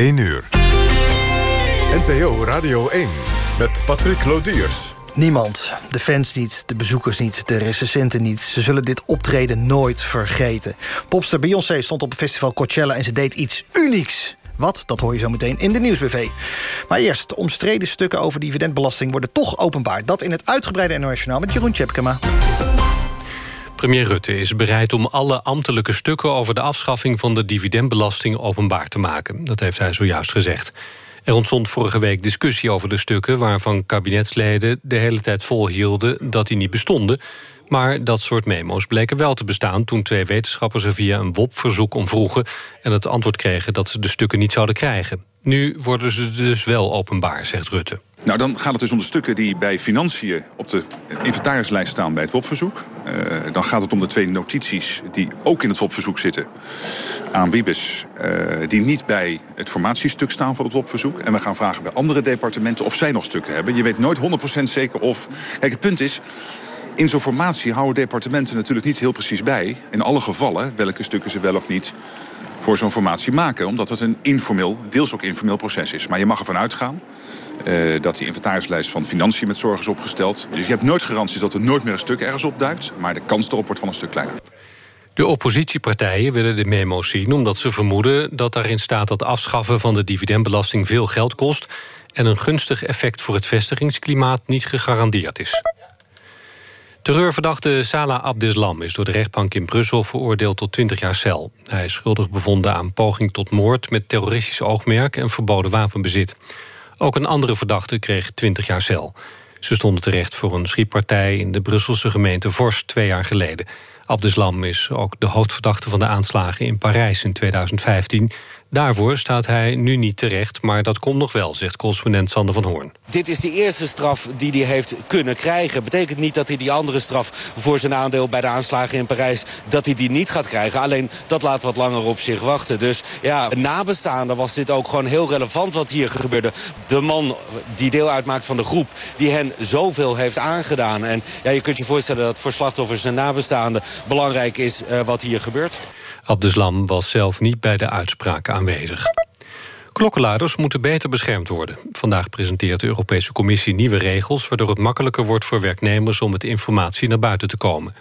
1 uur. NPO Radio 1 met Patrick Lodiers. Niemand. De fans niet, de bezoekers niet, de recensenten niet. Ze zullen dit optreden nooit vergeten. Popster Beyoncé stond op het festival Coachella... en ze deed iets unieks. Wat, dat hoor je zo meteen in de Nieuwsbv. Maar eerst, de omstreden stukken over dividendbelasting... worden toch openbaar. Dat in het uitgebreide NOS met Jeroen Tjepkema. Premier Rutte is bereid om alle ambtelijke stukken... over de afschaffing van de dividendbelasting openbaar te maken. Dat heeft hij zojuist gezegd. Er ontstond vorige week discussie over de stukken... waarvan kabinetsleden de hele tijd volhielden dat die niet bestonden... Maar dat soort memo's bleken wel te bestaan... toen twee wetenschappers er via een WOP-verzoek om vroegen... en het antwoord kregen dat ze de stukken niet zouden krijgen. Nu worden ze dus wel openbaar, zegt Rutte. Nou, dan gaat het dus om de stukken die bij financiën op de inventarislijst staan bij het WOP-verzoek. Uh, dan gaat het om de twee notities die ook in het WOP-verzoek zitten aan Wiebes. Uh, die niet bij het formatiestuk staan van het WOP-verzoek. En we gaan vragen bij andere departementen of zij nog stukken hebben. Je weet nooit 100% zeker of... Kijk, het punt is, in zo'n formatie houden departementen natuurlijk niet heel precies bij... in alle gevallen welke stukken ze wel of niet voor zo'n formatie maken. Omdat het een informeel, deels ook informeel proces is. Maar je mag ervan uitgaan uh, dat die inventarislijst van financiën met zorg is opgesteld. Dus je hebt nooit garanties dat er nooit meer een stuk ergens opduikt. Maar de kans erop wordt van een stuk kleiner. De oppositiepartijen willen de memo's zien omdat ze vermoeden dat daarin staat dat afschaffen van de dividendbelasting veel geld kost en een gunstig effect voor het vestigingsklimaat niet gegarandeerd is. Terreurverdachte Salah Abdeslam is door de rechtbank in Brussel veroordeeld tot 20 jaar cel. Hij is schuldig bevonden aan poging tot moord met terroristisch oogmerk en verboden wapenbezit. Ook een andere verdachte kreeg 20 jaar cel. Ze stonden terecht voor een schietpartij in de Brusselse gemeente Vorst twee jaar geleden. Abdeslam is ook de hoofdverdachte van de aanslagen in Parijs in 2015. Daarvoor staat hij nu niet terecht, maar dat komt nog wel, zegt correspondent Sander van Hoorn. Dit is de eerste straf die hij heeft kunnen krijgen. Betekent niet dat hij die andere straf voor zijn aandeel bij de aanslagen in Parijs... dat hij die niet gaat krijgen. Alleen dat laat wat langer op zich wachten. Dus ja, nabestaande was dit ook gewoon heel relevant wat hier gebeurde. De man die deel uitmaakt van de groep die hen zoveel heeft aangedaan. En ja, je kunt je voorstellen dat voor slachtoffers en nabestaanden... belangrijk is uh, wat hier gebeurt. Abdeslam was zelf niet bij de uitspraak aanwezig. Klokkenluiders moeten beter beschermd worden. Vandaag presenteert de Europese Commissie nieuwe regels... waardoor het makkelijker wordt voor werknemers om met informatie naar buiten te komen.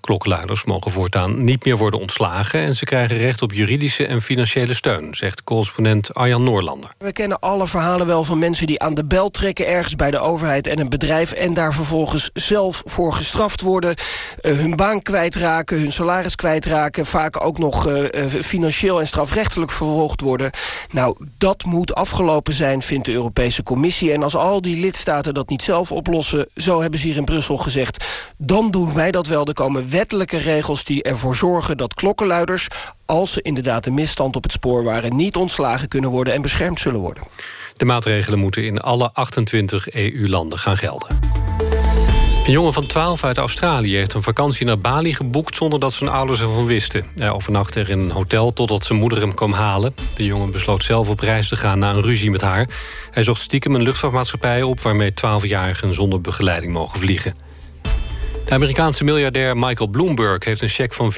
Klokkenluiders mogen voortaan niet meer worden ontslagen... en ze krijgen recht op juridische en financiële steun... zegt correspondent Arjan Noorlander. We kennen alle verhalen wel van mensen die aan de bel trekken... ergens bij de overheid en een bedrijf... en daar vervolgens zelf voor gestraft worden... Uh, hun baan kwijtraken, hun salaris kwijtraken... vaak ook nog uh, financieel en strafrechtelijk vervolgd worden. Nou, dat moet afgelopen zijn, vindt de Europese Commissie. En als al die lidstaten dat niet zelf oplossen... zo hebben ze hier in Brussel gezegd... dan doen wij dat wel. Er komen wettelijke regels die ervoor zorgen dat klokkenluiders... als ze inderdaad een misstand op het spoor waren... niet ontslagen kunnen worden en beschermd zullen worden. De maatregelen moeten in alle 28 EU-landen gaan gelden. Een jongen van 12 uit Australië heeft een vakantie naar Bali geboekt... zonder dat zijn ouders ervan wisten. Hij overnachtte er in een hotel totdat zijn moeder hem kwam halen. De jongen besloot zelf op reis te gaan na een ruzie met haar. Hij zocht stiekem een luchtvaartmaatschappij op... waarmee 12-jarigen zonder begeleiding mogen vliegen. De Amerikaanse miljardair Michael Bloomberg heeft een cheque van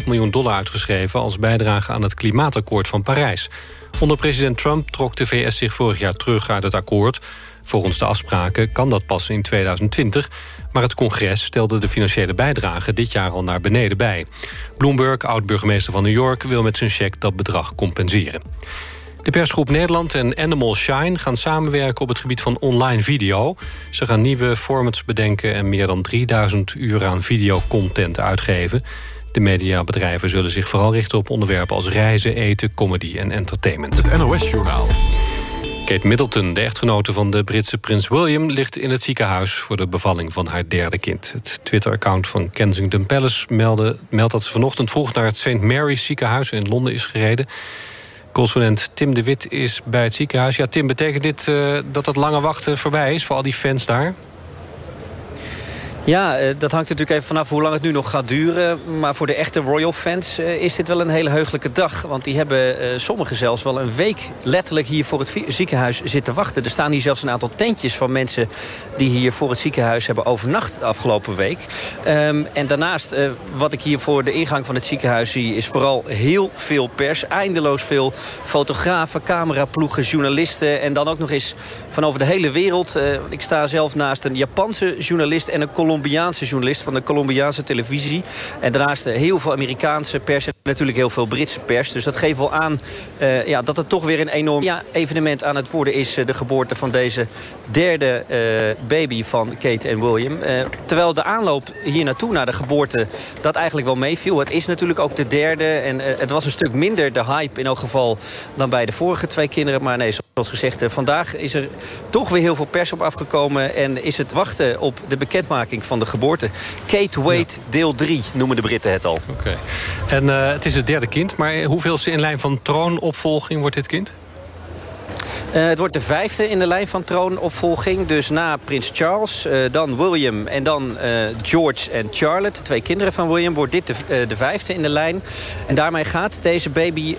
4,5 miljoen dollar uitgeschreven als bijdrage aan het klimaatakkoord van Parijs. Onder president Trump trok de VS zich vorig jaar terug uit het akkoord. Volgens de afspraken kan dat pas in 2020, maar het congres stelde de financiële bijdrage dit jaar al naar beneden bij. Bloomberg, oud-burgemeester van New York, wil met zijn cheque dat bedrag compenseren. De persgroep Nederland en Animal Shine gaan samenwerken op het gebied van online video. Ze gaan nieuwe formats bedenken en meer dan 3000 uur aan videocontent uitgeven. De mediabedrijven zullen zich vooral richten op onderwerpen als reizen, eten, comedy en entertainment. Het NOS-journaal. Kate Middleton, de echtgenote van de Britse prins William... ligt in het ziekenhuis voor de bevalling van haar derde kind. Het Twitter-account van Kensington Palace meldde, meldt dat ze vanochtend vroeg... naar het St. Mary's ziekenhuis in Londen is gereden. Correspondent Tim de Wit is bij het ziekenhuis. Ja, Tim, betekent dit uh, dat het lange wachten voorbij is voor al die fans daar? Ja, eh, dat hangt natuurlijk even vanaf hoe lang het nu nog gaat duren. Maar voor de echte Royal-fans eh, is dit wel een hele heugelijke dag. Want die hebben uh, sommigen zelfs wel een week letterlijk hier voor het ziekenhuis zitten wachten. Er staan hier zelfs een aantal tentjes van mensen die hier voor het ziekenhuis hebben overnacht de afgelopen week. Um, en daarnaast, wat ik hier voor de ingang van het ziekenhuis zie... is vooral heel veel pers, eindeloos veel fotografen, cameraploegen, journalisten... en dan ook nog eens van over de hele wereld. Ik sta zelf naast een Japanse journalist en een Colombiaanse journalist... van de Colombiaanse televisie. En daarnaast heel veel Amerikaanse pers en natuurlijk heel veel Britse pers. Dus dat geeft wel aan uh, ja, dat het toch weer een enorm evenement aan het worden is... de geboorte van deze derde baby van Kate en William. terwijl de aanloop hier naartoe, naar de geboorte, dat eigenlijk wel meeviel. Het is natuurlijk ook de derde en het was een stuk minder de hype in elk geval... dan bij de vorige twee kinderen. Maar nee, zoals gezegd, vandaag is er toch weer heel veel pers op afgekomen... en is het wachten op de bekendmaking van de geboorte. Kate Wade, deel 3, noemen de Britten het al. Oké. En uh, het is het derde kind, maar hoeveelste in lijn van troonopvolging wordt dit kind? Uh, het wordt de vijfde in de lijn van troonopvolging. Dus na prins Charles, uh, dan William en dan uh, George en Charlotte. Twee kinderen van William. Wordt dit de, de vijfde in de lijn. En daarmee gaat deze baby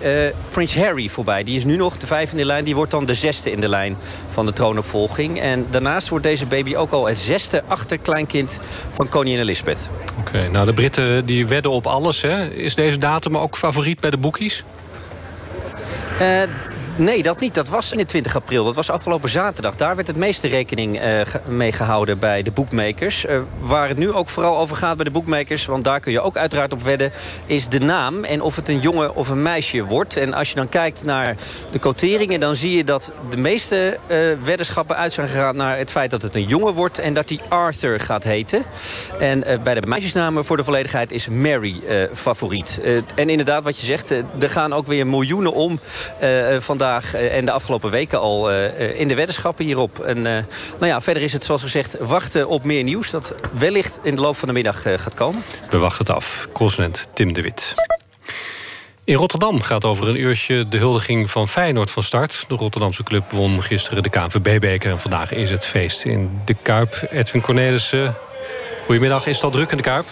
prins Harry voorbij. Die is nu nog de vijfde in de lijn. Die wordt dan de zesde in de lijn van de troonopvolging. En daarnaast wordt deze baby ook al het zesde achterkleinkind van koningin Elizabeth. Oké, okay, nou de Britten die wedden op alles. Hè? Is deze datum ook favoriet bij de boekies? Nee, dat niet. Dat was in 20 april. Dat was afgelopen zaterdag. Daar werd het meeste rekening uh, mee gehouden bij de boekmakers. Uh, waar het nu ook vooral over gaat bij de boekmakers... want daar kun je ook uiteraard op wedden... is de naam en of het een jongen of een meisje wordt. En als je dan kijkt naar de quoteringen... dan zie je dat de meeste uh, weddenschappen uit zijn gegaan... naar het feit dat het een jongen wordt... en dat hij Arthur gaat heten. En bij de meisjesnamen voor de volledigheid is Mary favoriet. en inderdaad, wat je zegt, er gaan ook weer miljoenen om... van eh, en de afgelopen weken al uh, in de weddenschappen hierop. En nou ja, verder is het zoals gezegd wachten op meer nieuws... dat wellicht in de loop van de middag gaat komen. We wachten het af. Correspondent Tim de Wit. In Rotterdam gaat over een uurtje de huldiging van Feyenoord van start. De Rotterdamse club won gisteren de KNVB-beker... en vandaag is het feest in de Kuip. Edwin Cornelissen, goedemiddag. Is het al druk in de Kuip?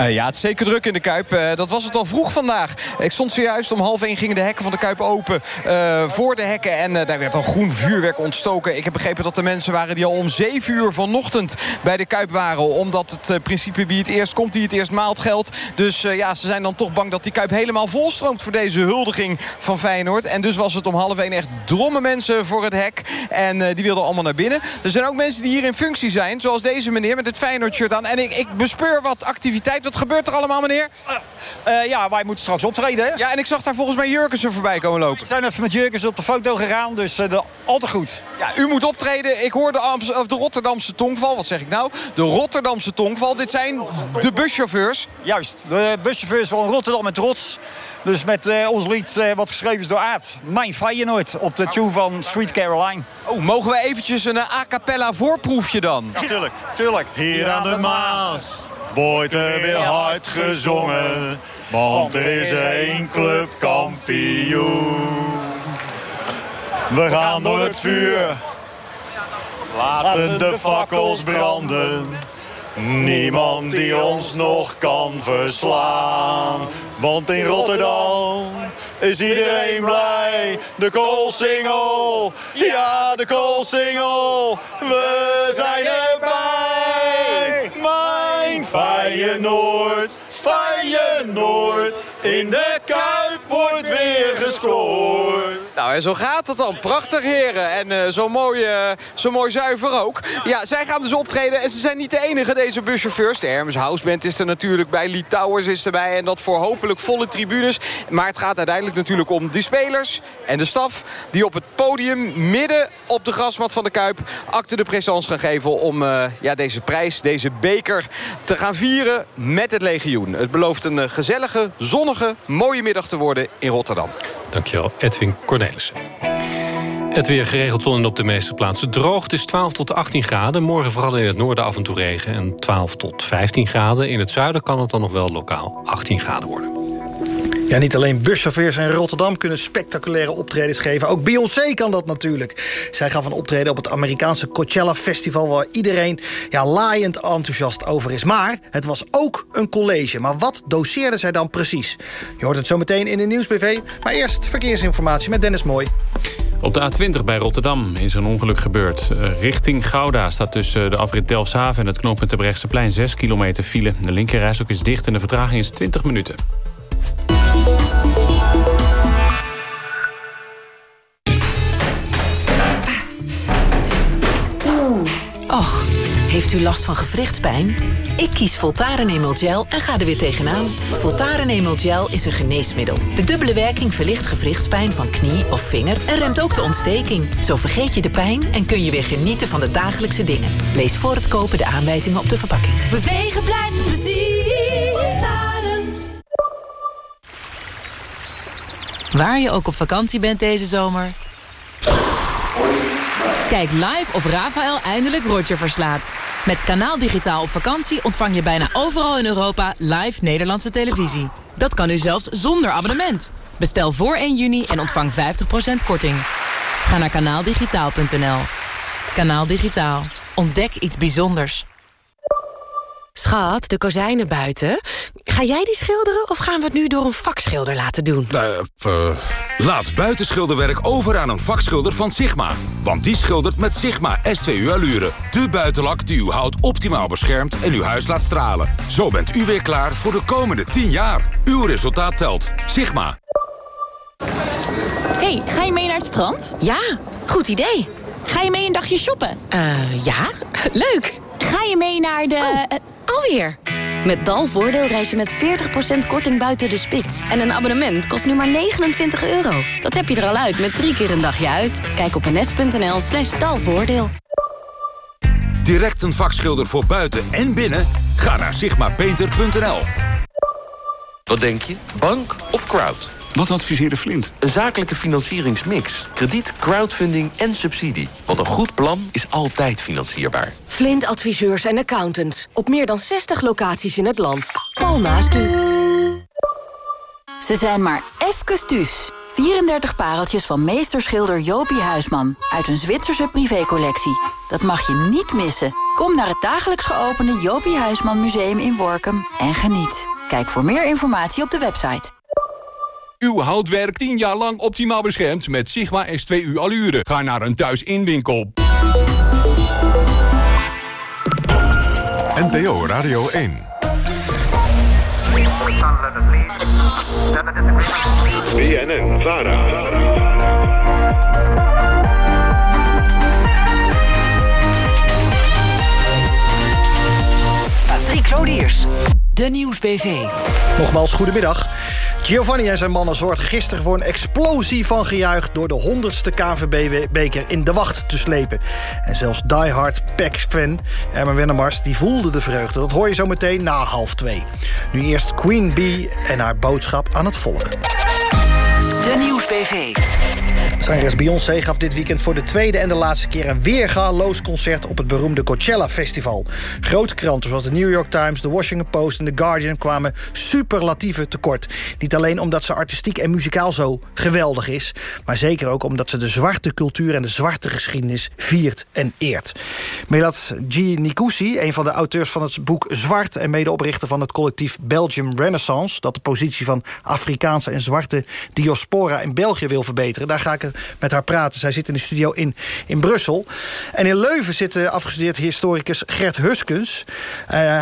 Uh, ja, het is zeker druk in de Kuip. Uh, dat was het al vroeg vandaag. Ik stond zojuist om half één gingen de hekken van de Kuip open. Uh, voor de hekken. En daar werd al groen vuurwerk ontstoken. Ik heb begrepen dat er mensen waren die al om zeven uur vanochtend bij de Kuip waren. Omdat het principe wie het eerst komt, die het eerst maalt geldt. Dus ja, ze zijn dan toch bang dat die Kuip helemaal volstroomt voor deze huldiging van Feyenoord. En dus was het om half één echt dromme mensen voor het hek. En die wilden allemaal naar binnen. Er zijn ook mensen die hier in functie zijn. Zoals deze meneer met het Feyenoord shirt aan. En ik, ik bespeur wat activiteit wat gebeurt er allemaal, meneer? Uh, uh, ja, wij moeten straks optreden. Hè? Ja, en ik zag daar volgens mij Jurkensen voorbij komen lopen. We zijn even met Jurkensen op de foto gegaan, dus uh, de, al te goed. Ja, u moet optreden. Ik hoor de, Amst of de Rotterdamse tongval. Wat zeg ik nou? De Rotterdamse tongval. Dit zijn de buschauffeurs. Juist, de buschauffeurs van Rotterdam met trots. Dus met uh, ons lied uh, wat geschreven is door Aard. Mijn Feyenoord op de tune van Sweet Caroline. Oh, mogen we eventjes een a cappella voorproefje dan? Ja, tuurlijk, tuurlijk. Hier aan de Maas wordt er weer hard gezongen. Want er is één club kampioen. We gaan door het vuur. Laten de fakkels branden. Niemand die ons nog kan verslaan. Want in Rotterdam is iedereen blij. De koolsingel, ja de koolsingel. We zijn erbij. Feyenoord, Feyenoord. In de Kuip wordt weer gescoord. Nou, en zo gaat het dan. Prachtig, heren. En uh, zo, mooi, uh, zo mooi zuiver ook. Ja, zij gaan dus optreden. En ze zijn niet de enige, deze buschauffeurs. De Hermes Houseband is er natuurlijk bij. Lee Towers is erbij. En dat voor hopelijk volle tribunes. Maar het gaat uiteindelijk natuurlijk om die spelers en de staf... die op het podium midden op de grasmat van de Kuip... acte de présence gaan geven om uh, ja, deze prijs, deze beker... te gaan vieren met het legioen. Het belooft een gezellige, zonnige, mooie middag te worden in Rotterdam. Dankjewel, Edwin Cornelissen. Het weer geregeld zon op de meeste plaatsen droog. Het is 12 tot 18 graden. Morgen vooral in het noorden af en toe regen. En 12 tot 15 graden. In het zuiden kan het dan nog wel lokaal 18 graden worden. Ja, niet alleen buschauffeurs in Rotterdam kunnen spectaculaire optredens geven. Ook Beyoncé kan dat natuurlijk. Zij gaf een optreden op het Amerikaanse Coachella Festival... waar iedereen ja, laaiend enthousiast over is. Maar het was ook een college. Maar wat doseerde zij dan precies? Je hoort het zo meteen in de Nieuwsbv. Maar eerst verkeersinformatie met Dennis Mooi. Op de A20 bij Rotterdam is een ongeluk gebeurd. Eh, richting Gouda staat tussen de afrit Delfshaven en het knooppunt plein 6 kilometer file. De linkerrijstok is dicht en de vertraging is 20 minuten. Heeft u last van gewrichtspijn? Ik kies Voltaren Emel Gel en ga er weer tegenaan. Voltaren Emel Gel is een geneesmiddel. De dubbele werking verlicht gewrichtspijn van knie of vinger... en remt ook de ontsteking. Zo vergeet je de pijn en kun je weer genieten van de dagelijkse dingen. Lees voor het kopen de aanwijzingen op de verpakking. Bewegen blijft plezier. Voltaren. Waar je ook op vakantie bent deze zomer... Kijk live of Rafael eindelijk Roger verslaat. Met Kanaal Digitaal op vakantie ontvang je bijna overal in Europa live Nederlandse televisie. Dat kan nu zelfs zonder abonnement. Bestel voor 1 juni en ontvang 50% korting. Ga naar kanaaldigitaal.nl. Kanaal Digitaal. Ontdek iets bijzonders. Schat, de kozijnen buiten. Ga jij die schilderen of gaan we het nu door een vakschilder laten doen? Uh, laat buitenschilderwerk over aan een vakschilder van Sigma. Want die schildert met Sigma S2U Allure. De buitenlak die uw hout optimaal beschermt en uw huis laat stralen. Zo bent u weer klaar voor de komende 10 jaar. Uw resultaat telt. Sigma. hey, ga je mee naar het strand? Ja, goed idee. Ga je mee een dagje shoppen? Uh, ja, leuk. Ga je mee naar de... Oh, alweer. Met Dalvoordeel reis je met 40% korting buiten de spits. En een abonnement kost nu maar 29 euro. Dat heb je er al uit met drie keer een dagje uit. Kijk op ns.nl slash dalvoordeel. Direct een vakschilder voor buiten en binnen? Ga naar sigmapainter.nl. Wat denk je? Bank of crowd? Wat adviseerde Flint? Een zakelijke financieringsmix. Krediet, crowdfunding en subsidie. Want een goed plan is altijd financierbaar. Flint adviseurs en accountants. Op meer dan 60 locaties in het land. Al naast u. Ze zijn maar even thuis. 34 pareltjes van meesterschilder Jopie Huisman. Uit een Zwitserse privécollectie. Dat mag je niet missen. Kom naar het dagelijks geopende Jopie Huisman Museum in Workum en geniet. Kijk voor meer informatie op de website. Uw houtwerk 10 jaar lang optimaal beschermd met Sigma S2U Allure. Ga naar een thuisinwinkel. NPO Radio 1. BNN Vara. Patrick Lodiers. De Nieuwsbv. Nogmaals, goedemiddag. Giovanni en zijn mannen zorgden gisteren voor een explosie van gejuich... door de 100ste KNVB-beker in de wacht te slepen. En zelfs diehard Pack-fan Ermen Wennemars die voelde de vreugde. Dat hoor je zo meteen na half twee. Nu eerst Queen Bee en haar boodschap aan het volk. De Nieuwsbv. Zangeres Beyoncé gaf dit weekend voor de tweede en de laatste keer... een weergaloos concert op het beroemde Coachella Festival. Grote kranten zoals de New York Times, The Washington Post en The Guardian... kwamen superlatieve tekort. Niet alleen omdat ze artistiek en muzikaal zo geweldig is... maar zeker ook omdat ze de zwarte cultuur en de zwarte geschiedenis viert en eert. Melat G. Nikusi, een van de auteurs van het boek Zwart... en medeoprichter van het collectief Belgium Renaissance... dat de positie van Afrikaanse en zwarte diaspora in België wil verbeteren... daar ga ik met haar praten. Zij zit in de studio in, in Brussel. En in Leuven zit de afgestudeerd historicus Gert Huskens. Uh,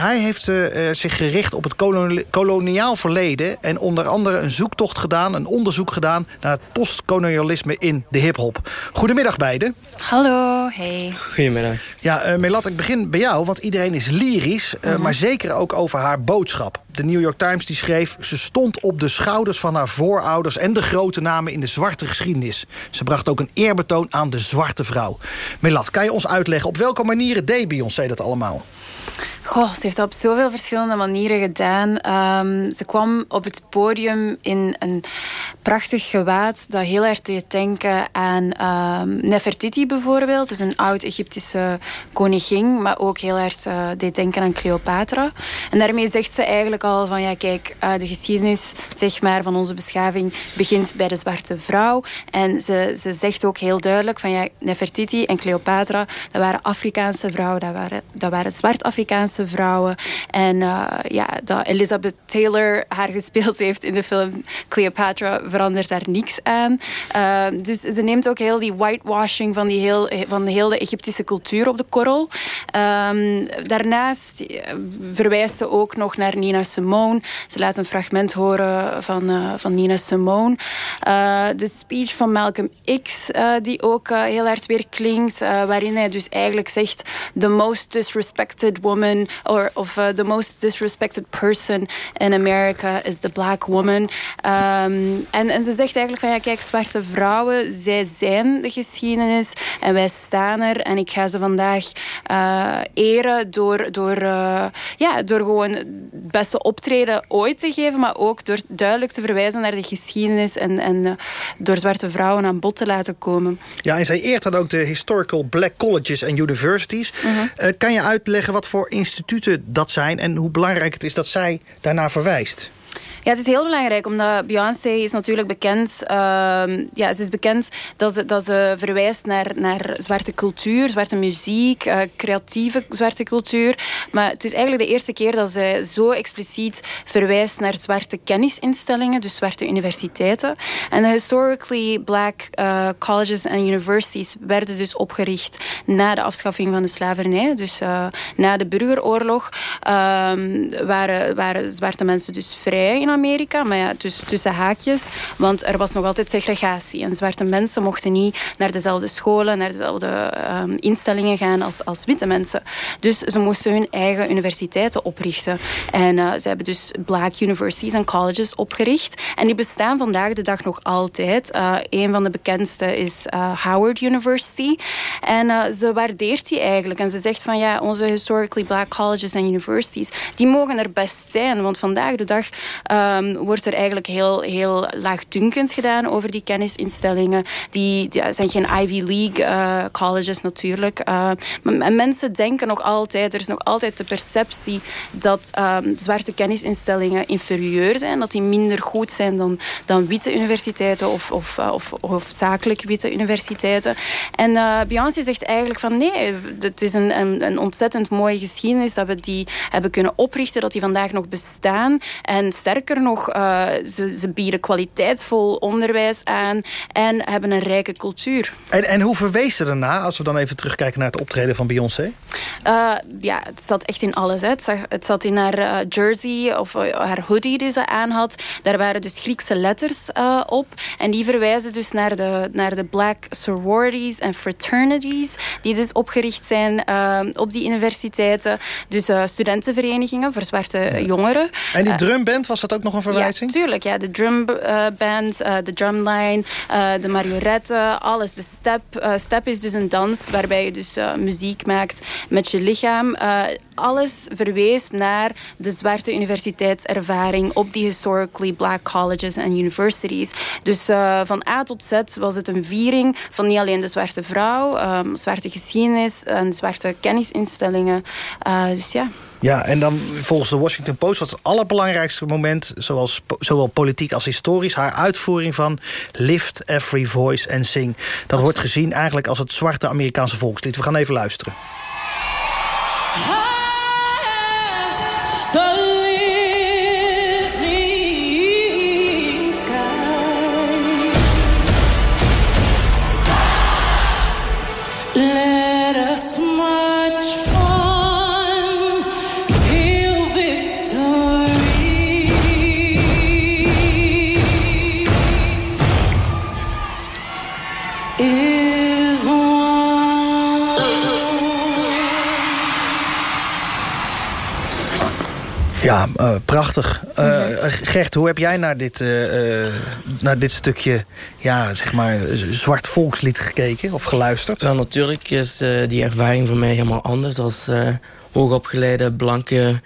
hij heeft uh, zich gericht op het koloniaal verleden... en onder andere een zoektocht gedaan, een onderzoek gedaan... naar het postkolonialisme in de hiphop. Goedemiddag beiden. Hallo, hey. Goedemiddag. Ja, uh, Melat, ik begin bij jou, want iedereen is lyrisch... Uh, maar zeker ook over haar boodschap. De New York Times die schreef... ze stond op de schouders van haar voorouders... en de grote namen in de zwarte geschiedenis. Ze bracht ook een eerbetoon aan de zwarte vrouw. Melat, kan je ons uitleggen op welke manieren deed Beyoncé dat allemaal? Goh, ze heeft dat op zoveel verschillende manieren gedaan. Ehm, ze kwam op het podium in een prachtig gewaad dat heel erg deed denken aan um, Nefertiti bijvoorbeeld. Dus een oud-Egyptische koningin, maar ook heel erg uh, deed denken aan Cleopatra. En daarmee zegt ze eigenlijk al van ja, kijk, uh, de geschiedenis zeg maar, van onze beschaving begint bij de zwarte vrouw. En ze, ze zegt ook heel duidelijk van ja, Nefertiti en Cleopatra, dat waren Afrikaanse vrouwen, dat waren, dat waren zwart-Afrikaanse vrouwen. En uh, ja, dat Elizabeth Taylor haar gespeeld heeft in de film Cleopatra verandert daar niks aan. Uh, dus ze neemt ook heel die whitewashing van, die heel, van heel de Egyptische cultuur op de korrel. Um, daarnaast verwijst ze ook nog naar Nina Simone. Ze laat een fragment horen van, uh, van Nina Simone. De speech van Malcolm X, die ook heel hard weer klinkt. waarin hij dus eigenlijk zegt... The most disrespected woman... Or, of the most disrespected person in America is the black woman. Um, en, en ze zegt eigenlijk van... Ja, kijk, zwarte vrouwen, zij zijn de geschiedenis. En wij staan er. En ik ga ze vandaag eren door... door ja, door gewoon het beste optreden ooit te geven, maar ook door duidelijk te verwijzen naar de geschiedenis en, en uh, door zwarte vrouwen aan bod te laten komen. Ja, en zij eert dan ook de historical black colleges en universities. Uh -huh. uh, kan je uitleggen wat voor instituten dat zijn en hoe belangrijk het is dat zij daarnaar verwijst? Ja, het is heel belangrijk, omdat Beyoncé is natuurlijk bekend... Uh, ja, ze is bekend dat ze, dat ze verwijst naar, naar zwarte cultuur, zwarte muziek, uh, creatieve zwarte cultuur. Maar het is eigenlijk de eerste keer dat ze zo expliciet verwijst naar zwarte kennisinstellingen, dus zwarte universiteiten. En de historically black uh, colleges en universities werden dus opgericht na de afschaffing van de slavernij. Dus na de burgeroorlog waren, waren zwarte mensen dus vrij Amerika, maar ja, dus tussen haakjes. Want er was nog altijd segregatie. En zwarte mensen mochten niet naar dezelfde scholen, naar dezelfde um, instellingen gaan als, als witte mensen. Dus ze moesten hun eigen universiteiten oprichten. En uh, ze hebben dus black universities en colleges opgericht. En die bestaan vandaag de dag nog altijd. Uh, een van de bekendste is uh, Howard University. En ze waardeert die eigenlijk. En ze zegt van ja, onze historically black colleges en universities, die mogen er best zijn. Want vandaag de dag um, wordt er eigenlijk heel, heel laagdunkend gedaan over die kennisinstellingen. Die, die zijn geen Ivy League uh, colleges natuurlijk. Uh, mensen denken nog altijd, er is nog altijd de perceptie dat um, zwarte kennisinstellingen inferieur zijn. Dat die minder goed zijn dan, dan witte universiteiten of, of, uh, of, of zakelijk witte universiteiten. En uh, Beyoncé zegt eigenlijk van nee, het is een, een, een ontzettend mooie geschiedenis dat we die hebben kunnen oprichten, dat die vandaag nog bestaan. En sterker nog, uh, ze, ze, bieden kwaliteitsvol onderwijs aan en hebben een rijke cultuur. En, en hoe verwees ze daarna, als we dan even terugkijken naar het optreden van Beyoncé? Uh, ja, het zat echt in alles. Hè. Het, zag, het zat in haar uh, jersey of haar hoodie die ze aan had. Daar waren dus Griekse letters op. En die verwijzen dus naar de, naar de black sororities en fraternities. Die dus opgericht zijn op die universiteiten. Dus studentenverenigingen voor zwarte ja. jongeren. En die drumband, was dat ook nog een verwijzing? Ja, tuurlijk. Ja. De drumband, uh, de drumline, uh, de marionetten, alles. De step. Step is dus een dans waarbij je dus muziek maakt met je lichaam. alles verwees naar de zwarte universiteitservaring op die historically black colleges en universities. Dus van A tot Z was het een viering van niet alleen de zwarte vrouw, um, zwarte geschiedenis en zwarte kennisinstellingen. dus ja. Ja, en dan volgens de Washington Post was het allerbelangrijkste moment... Zoals, zowel politiek als historisch... haar uitvoering van Lift Every Voice and Sing. Dat wordt gezien eigenlijk als het zwarte Amerikaanse volkslied. We gaan even luisteren. Ja, uh, prachtig. Uh. Gert, hoe heb jij naar dit, uh, naar dit stukje ja, zeg maar, zwart volkslied gekeken of geluisterd? Ja, natuurlijk is die ervaring voor mij helemaal anders als hoogopgeleide blanke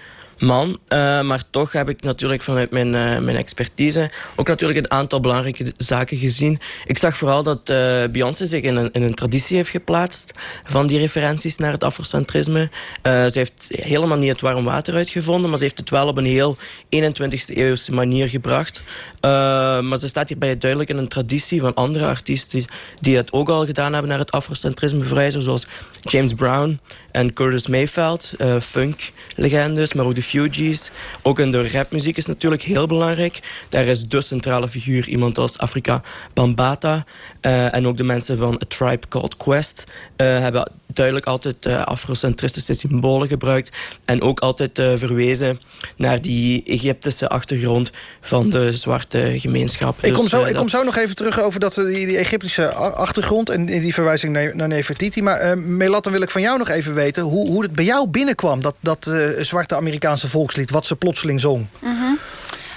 man. Uh, maar toch heb ik natuurlijk vanuit mijn, uh, mijn expertise ook natuurlijk een aantal belangrijke zaken gezien. Ik zag vooral dat uh, Beyoncé zich in een, in een traditie heeft geplaatst van die referenties naar het afrocentrisme. ze heeft helemaal niet het warm water uitgevonden, maar ze heeft het wel op een heel 21ste eeuwse manier gebracht. maar ze staat hierbij duidelijk in een traditie van andere artiesten die het ook al gedaan hebben naar het afrocentrisme verwijzen, zoals James Brown en Curtis Mayfield, funk-legendes, maar ook de Fugees. Ook in de rapmuziek is natuurlijk heel belangrijk. Daar is de centrale figuur iemand als Afrika Bambata. Uh, en ook de mensen van A Tribe Called Quest uh, hebben duidelijk altijd uh, afrocentristische symbolen gebruikt. En ook altijd verwezen naar die Egyptische achtergrond van de zwarte gemeenschap. Ik, kom, dus, zo, ik kom zo nog even terug over dat, die, die Egyptische achtergrond... en die verwijzing naar, naar Nefertiti. Maar Melat, dan wil ik van jou nog even weten... hoe, hoe het bij jou binnenkwam, dat, dat zwarte Amerikaanse volkslied... wat ze plotseling zong? Mm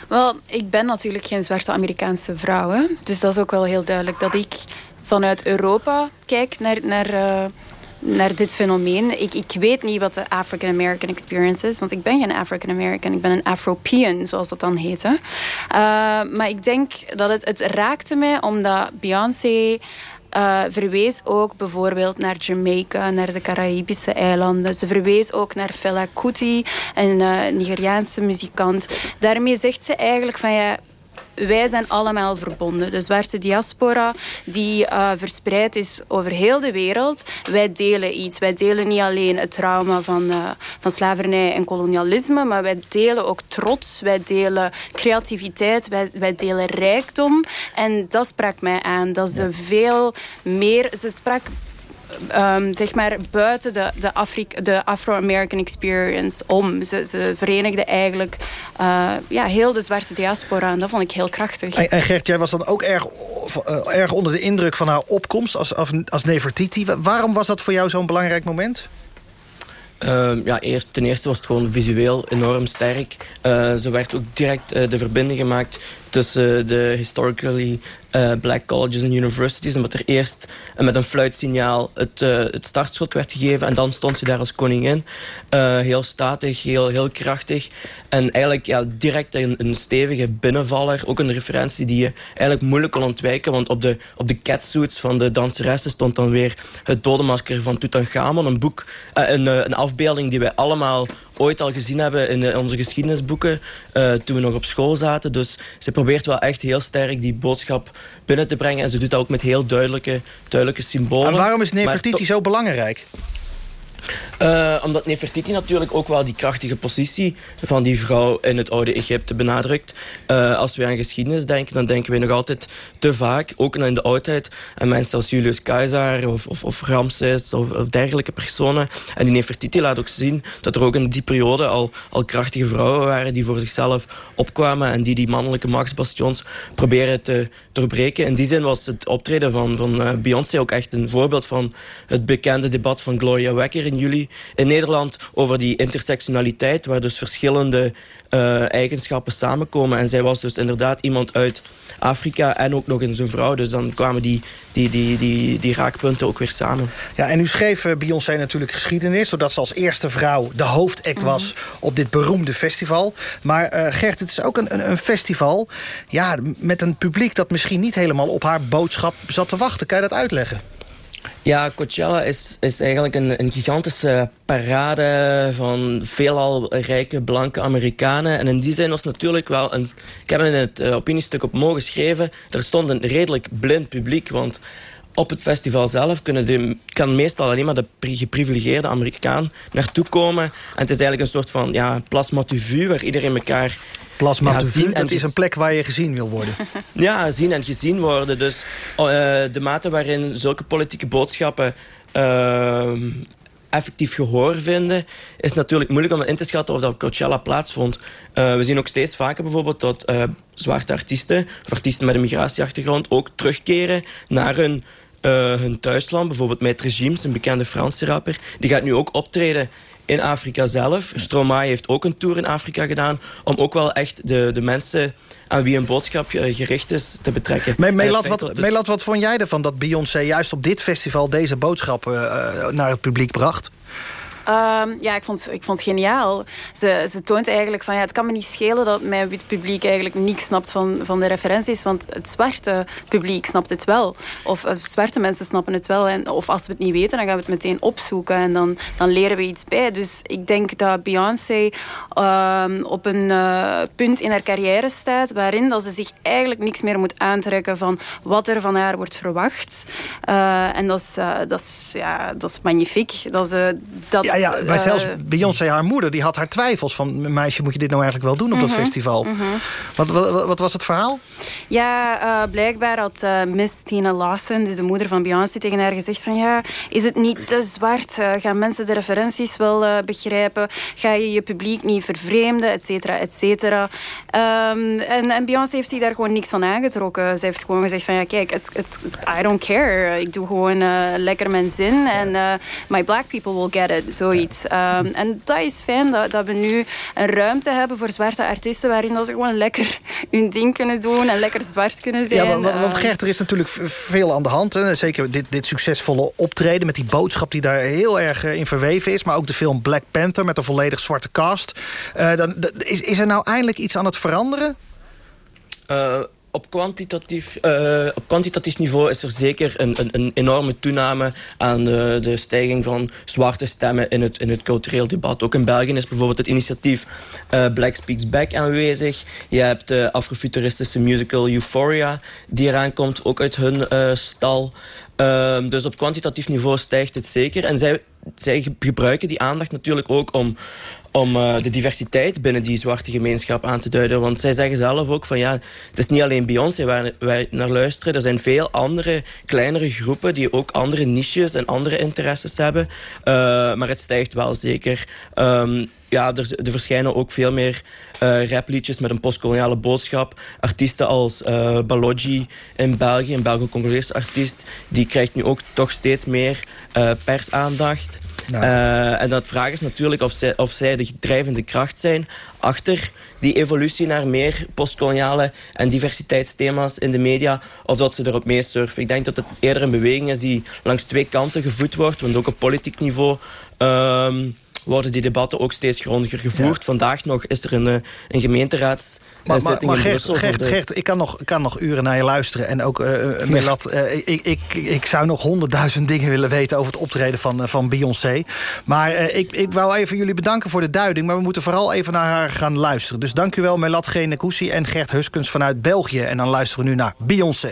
Wel, ik ben natuurlijk geen zwarte Amerikaanse vrouw. Hè? Dus dat is ook wel heel duidelijk dat ik vanuit Europa kijk naar... naar uh, naar dit fenomeen. Ik, ik weet niet wat de African American experience is, want ik ben geen African American, ik ben een Afropean, zoals dat dan heet. Uh, maar ik denk dat het, het raakte mij omdat Beyoncé uh, verwees ook bijvoorbeeld naar Jamaica, naar de Caraïbische eilanden. Ze verwees ook naar Fela Kuti, een uh, Nigeriaanse muzikant. Daarmee zegt ze eigenlijk van ja, wij zijn allemaal verbonden. De zwarte diaspora die uh, verspreid is over heel de wereld. Wij delen iets. Wij delen niet alleen het trauma van, uh, van slavernij en kolonialisme, maar wij delen ook trots. Wij delen creativiteit. Wij, wij delen rijkdom. En dat sprak mij aan. Dat ze veel meer... Ze sprak um, zeg maar buiten de, de, de Afro-American experience om. Ze, ze verenigden eigenlijk uh, ja, heel de zwarte diaspora. En dat vond ik heel krachtig. En, en Gert, jij was dan ook erg, uh, erg onder de indruk van haar opkomst als, als, als Nefertiti. Waarom was dat voor jou zo'n belangrijk moment? Uh, ja, eerst, ten eerste was het gewoon visueel enorm sterk. Uh, ze werd ook direct uh, de verbinding gemaakt tussen de historically uh, black colleges en universities. Omdat er eerst uh, met een fluitsignaal het, uh, het startschot werd gegeven. En dan stond ze daar als koningin. heel statig, heel, heel krachtig. En eigenlijk ja, direct een, een stevige binnenvaller. Ook een referentie die je eigenlijk moeilijk kon ontwijken. Want op de, op de catsuits van de danseressen stond dan weer het dodenmasker van Tutankhamon. Een, boek, een, een afbeelding die wij allemaal ooit al gezien hebben in onze geschiedenisboeken. toen we nog op school zaten. Dus ze probeert wel echt heel sterk die boodschap binnen te brengen. En ze doet dat ook met heel duidelijke, duidelijke symbolen. En waarom is Nefertiti zo belangrijk? Uh, omdat Nefertiti natuurlijk ook wel die krachtige positie van die vrouw in het oude Egypte benadrukt. Uh, als we aan geschiedenis denken, dan denken we nog altijd te vaak, ook in de oudheid, aan mensen als Julius Caesar of, of, of Ramses of, of, dergelijke personen. En die Nefertiti laat ook zien dat er ook in die periode al, al krachtige vrouwen waren die voor zichzelf opkwamen en die die mannelijke machtsbastions proberen te doorbreken. In die zin was het optreden van, van uh, Beyoncé ook echt een voorbeeld van het bekende debat van Gloria Wekker in juli in Nederland over die intersectionaliteit, waar dus verschillende uh, eigenschappen samenkomen. En zij was dus inderdaad iemand uit Afrika en ook nog eens een vrouw. Dus dan kwamen die, die, die, die, die raakpunten ook weer samen. Ja, en u schreef uh, Beyoncé natuurlijk geschiedenis... doordat ze als eerste vrouw de hoofdact was op dit beroemde festival. Maar uh, Gert, het is ook een, een, een, festival ja, met een publiek... dat misschien niet helemaal op haar boodschap zat te wachten. Kan je dat uitleggen? Ja, Coachella is, is eigenlijk een, een gigantische parade van veelal rijke blanke Amerikanen. En in die zin was natuurlijk wel een... Ik heb in het uh, opiniestuk op mogen geschreven... er stond een redelijk blind publiek, want op het festival zelf kunnen de, kan meestal alleen maar de geprivilegeerde Amerikaan naartoe komen. En het is eigenlijk een soort van ja, plasma vu, waar iedereen elkaar Plasma ja, zien en is een plek waar je gezien wil worden. ja, zien en gezien worden. Dus uh, de mate waarin zulke politieke boodschappen... Uh, effectief gehoor vinden... is natuurlijk moeilijk om in te schatten of dat Coachella plaatsvond. Uh, we zien ook steeds vaker bijvoorbeeld dat zwarte artiesten... of artiesten met een migratieachtergrond ook terugkeren naar hun, hun thuisland. Bijvoorbeeld met Regimes, een bekende Franse rapper. Die gaat nu ook optreden in Afrika zelf. Stromae heeft ook een tour in Afrika gedaan... om ook wel echt de, de mensen aan wie een boodschap eh, gericht is te betrekken. Meelat, wat, het... wat vond jij ervan dat Beyoncé juist op dit festival... deze boodschap uh, naar het publiek bracht? Ehm, ja, ik vond, ik vond het geniaal. Ze, ze toont eigenlijk van ja, het kan me niet schelen dat mijn wit publiek eigenlijk niks snapt van, van de referenties, want het zwarte publiek snapt het wel. Of uh, zwarte mensen snappen het wel. En, of als we het niet weten, dan gaan we het meteen opzoeken en dan, dan leren we iets bij. Dus ik denk dat Beyoncé ehm, op een uh, punt in haar carrière staat waarin dat ze zich eigenlijk niks meer moet aantrekken van wat er van haar wordt verwacht. Uh, en dat is, dat is, ja, dat is magnifiek. Dat is, dat, ja, maar zelfs Beyoncé, haar moeder, die had haar twijfels van... meisje, moet je dit nou eigenlijk wel doen op dat Mhm, festival? mhm. Wat, wat, wat was het verhaal? Ja, uh, blijkbaar had uh, Miss Tina Lawson, dus de moeder van Beyoncé, tegen haar gezegd van ja, is het niet te zwart? Gaan mensen de referenties wel begrijpen? Ga je je publiek niet vervreemden, et cetera, et cetera? Um, en, en Beyoncé heeft zich daar gewoon niks van aangetrokken. Ze heeft gewoon gezegd van ja, kijk, it, I don't care. Ik doe gewoon lekker mijn zin en my black people will get it, zoiets. Um, en dat is fijn, dat, dat we nu een ruimte hebben voor zwarte artiesten waarin dat ze gewoon lekker hun ding kunnen doen en lekker zwart kunnen zijn. Ja, want, want Ehm, Gert, er is natuurlijk veel aan de hand. Hè. Zeker dit, dit succesvolle optreden met die boodschap die daar heel erg in verweven is. Maar ook de film Black Panther met een volledig zwarte cast. Uh, dan, is, is er nou eindelijk iets aan het veranderen? Uh, op kwantitatief, uh, op kwantitatief niveau is er zeker een, een, een enorme toename aan de, de, stijging van zwarte stemmen in het, in het cultureel debat. Ook in België is bijvoorbeeld het initiatief uh, Black Speaks Back aanwezig. Je hebt de afrofuturistische musical Euphoria die eraan komt, ook uit hun uh, stal. Uh, dus op kwantitatief niveau stijgt het zeker. En zij, zij gebruiken die aandacht natuurlijk ook om, om uh, de diversiteit binnen die zwarte gemeenschap aan te duiden. Want zij zeggen zelf ook van ja, het is niet alleen Beyoncé waar wij naar luisteren. Er zijn veel andere kleinere groepen die ook andere niches en andere interesses hebben. Uh, maar het stijgt wel zeker. Um, ja, er, er, verschijnen ook veel meer uh, rapliedjes met een postkoloniale boodschap. Artiesten als uh, Balogi in België, een Belgo-Congolese artiest... die krijgt nu ook toch steeds meer persaandacht. Nou. Uh, en dat vraag is natuurlijk of zij, of zij de drijvende kracht zijn... achter die evolutie naar meer postkoloniale en diversiteitsthema's in de media... of dat ze erop meesurfen. Ik denk dat het eerder een beweging is die langs twee kanten gevoed wordt... want ook op politiek niveau... Um, worden die debatten ook steeds grondiger gevoerd. Ja. Vandaag nog is er een, een gemeenteraadszitting maar, maar, maar in Gert, Brussel. Gert, de... Gert, ik kan nog, kan nog uren naar je luisteren. En ook, uh, Melat, uh, ik, ik, ik zou nog honderdduizend dingen willen weten... over het optreden van, uh, van Beyoncé. Maar uh, ik, ik wou even jullie bedanken voor de duiding... maar we moeten vooral even naar haar gaan luisteren. Dus dank u wel, Melat Genekoussi en Gert Huskens vanuit België. En dan luisteren we nu naar Beyoncé.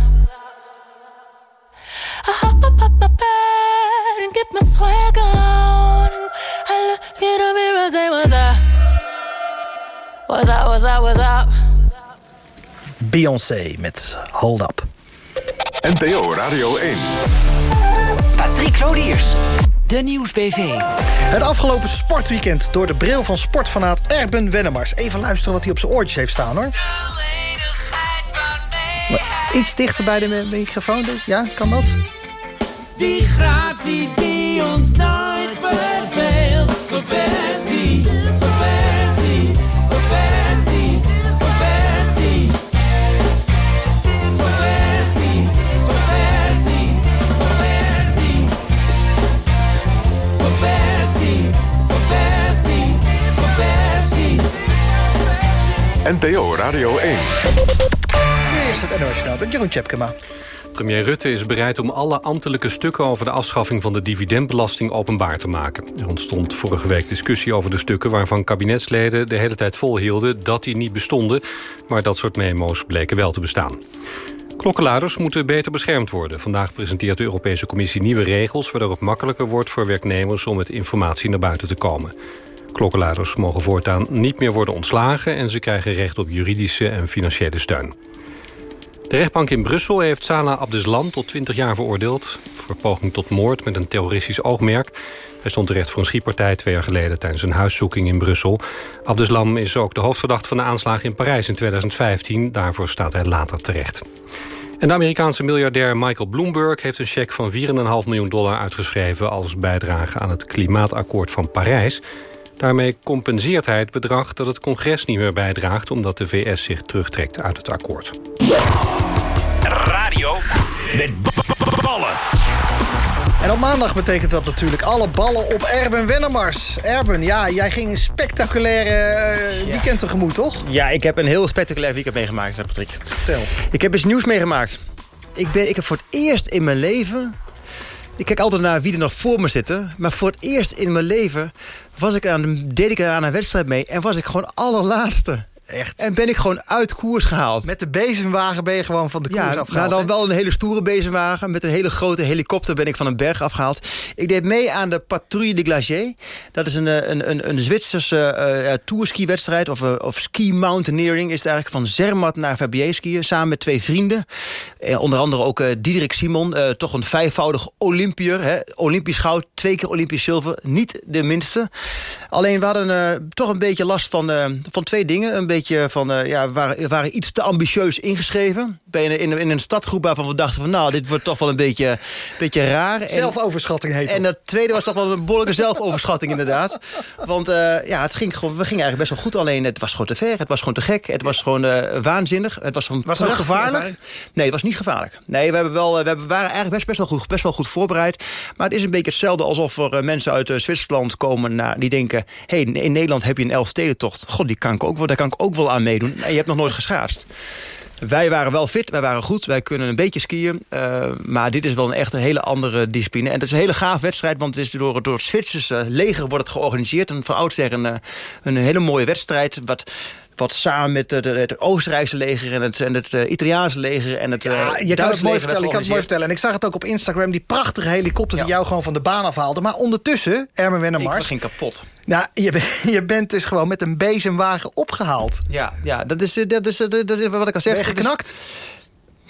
I hop up off my bed and get my swag on. I look in the mirror, say what's up. What's up, what's up, what's up? Beyoncé met Hold Up. NPO Radio 1. Patrick Lodiers. De Nieuwsbv. Het afgelopen sportweekend door de bril van sportfanaat Erben Wennemars. Even luisteren wat hij op zijn oortjes heeft staan, hoor. Iets dichter bij de microfoon, dus. ja, kan dat? Die gratie die ons nooit verveelt. Verversie, verversie, verversie, verversie. Verversie, verversie, verversie. Verversie, verversie, verversie. NPO Radio 1. Eerst het NOS Journaal met Jeroen Tjepkema. Premier Rutte is bereid om alle ambtelijke stukken... over de afschaffing van de dividendbelasting openbaar te maken. Er ontstond vorige week discussie over de stukken... waarvan kabinetsleden de hele tijd volhielden dat die niet bestonden... maar dat soort memo's bleken wel te bestaan. Klokkenluiders moeten beter beschermd worden. Vandaag presenteert de Europese Commissie nieuwe regels... waardoor het makkelijker wordt voor werknemers om met informatie naar buiten te komen. Klokkenluiders mogen voortaan niet meer worden ontslagen... en ze krijgen recht op juridische en financiële steun. De rechtbank in Brussel heeft Salah Abdeslam tot 20 jaar veroordeeld... voor poging tot moord met een terroristisch oogmerk. Hij stond terecht voor een schietpartij twee jaar geleden... tijdens een huiszoeking in Brussel. Abdeslam is ook de hoofdverdachte van de aanslag in Parijs in 2015. Daarvoor staat hij later terecht. En de Amerikaanse miljardair Michael Bloomberg... heeft een cheque van 4,5 miljoen dollar uitgeschreven... als bijdrage aan het klimaatakkoord van Parijs... Daarmee compenseert hij het bedrag dat het congres niet meer bijdraagt... omdat de VS zich terugtrekt uit het akkoord. Radio met ballen. En op maandag betekent dat natuurlijk alle ballen op Erben Wennemars. Erben, ja, jij ging een spectaculaire eh, weekend tegemoet, toch? Ja, ik heb een heel spectaculair weekend meegemaakt, zei Patrick. Vertel. Ik heb eens nieuws meegemaakt. Ik, ben, ik heb voor het eerst in mijn leven... Ik kijk altijd naar wie er nog voor me zitten. Maar voor het eerst in mijn leven was ik aan, deed ik aan een wedstrijd mee... en was ik gewoon allerlaatste. Echt? En ben ik gewoon uit koers gehaald. Met de bezemwagen ben je gewoon van de koers ja, afgehaald. nou dan wel een hele stoere bezemwagen. Met een hele grote helikopter ben ik van een berg afgehaald. Ik deed mee aan de Patrouille de Glacier. Dat is een, eh, een, een, een Zwitserse uh, tourski-wedstrijd. Of, uh, of ski mountaineering is het eigenlijk. Van Zermatt naar Verbier skiën. Samen met twee vrienden. Eh, onder andere ook uh, Diederik Simon. Toch een vijfvoudig Olympier. Hè? Olympisch goud, twee keer Olympisch zilver. Niet de minste. Alleen we hadden toch een beetje last van, van twee dingen. Een beetje van, uh, ja, we waren, waren iets te ambitieus ingeschreven. In, in, in een stadgroep waarvan we dachten van... nou, dit wordt toch wel een beetje, beetje raar. Zelfoverschatting heet En het tweede was toch wel een behoorlijke zelfoverschatting inderdaad. Want ja, het ging gewoon, we gingen eigenlijk best wel goed. Alleen het was gewoon te ver, het was gewoon te gek. Het was gewoon waanzinnig. Het was, gewoon was het gevaarlijk. Nee, het was niet gevaarlijk. Nee, we, hebben wel, we hebben, waren eigenlijk best, best, wel goed, best wel goed voorbereid. Maar het is een beetje hetzelfde alsof er mensen uit Zwitserland komen... Naar, die denken, hey, in Nederland heb je een Elfstedentocht. God, die kan ik ook daar kan ik ook wel aan meedoen. En je hebt nog nooit geschaatst. Wij waren wel fit, wij waren goed, wij kunnen een beetje skiën. Uh, maar dit is wel een echt een hele andere discipline. En het is een hele gaaf wedstrijd, want het is door, door het Zwitserse leger wordt het georganiseerd. En van oudsher een, een hele mooie wedstrijd. Wat wat samen met het, het Oostenrijkse leger en het, en het uh, Italiaanse leger en het ja, uh, je kan het mooi vertellen. Ik kan het mooi vertellen. En ik zag het ook op Instagram, die prachtige helikopter ja. die jou gewoon van de baan afhaalde. Maar ondertussen, Ermen Wennemars... Ik ging kapot. Nou, je, je bent dus gewoon met een bezemwagen opgehaald. Ja, ja dat, is, dat, is, dat is wat ik al zeg. Ben je geknakt?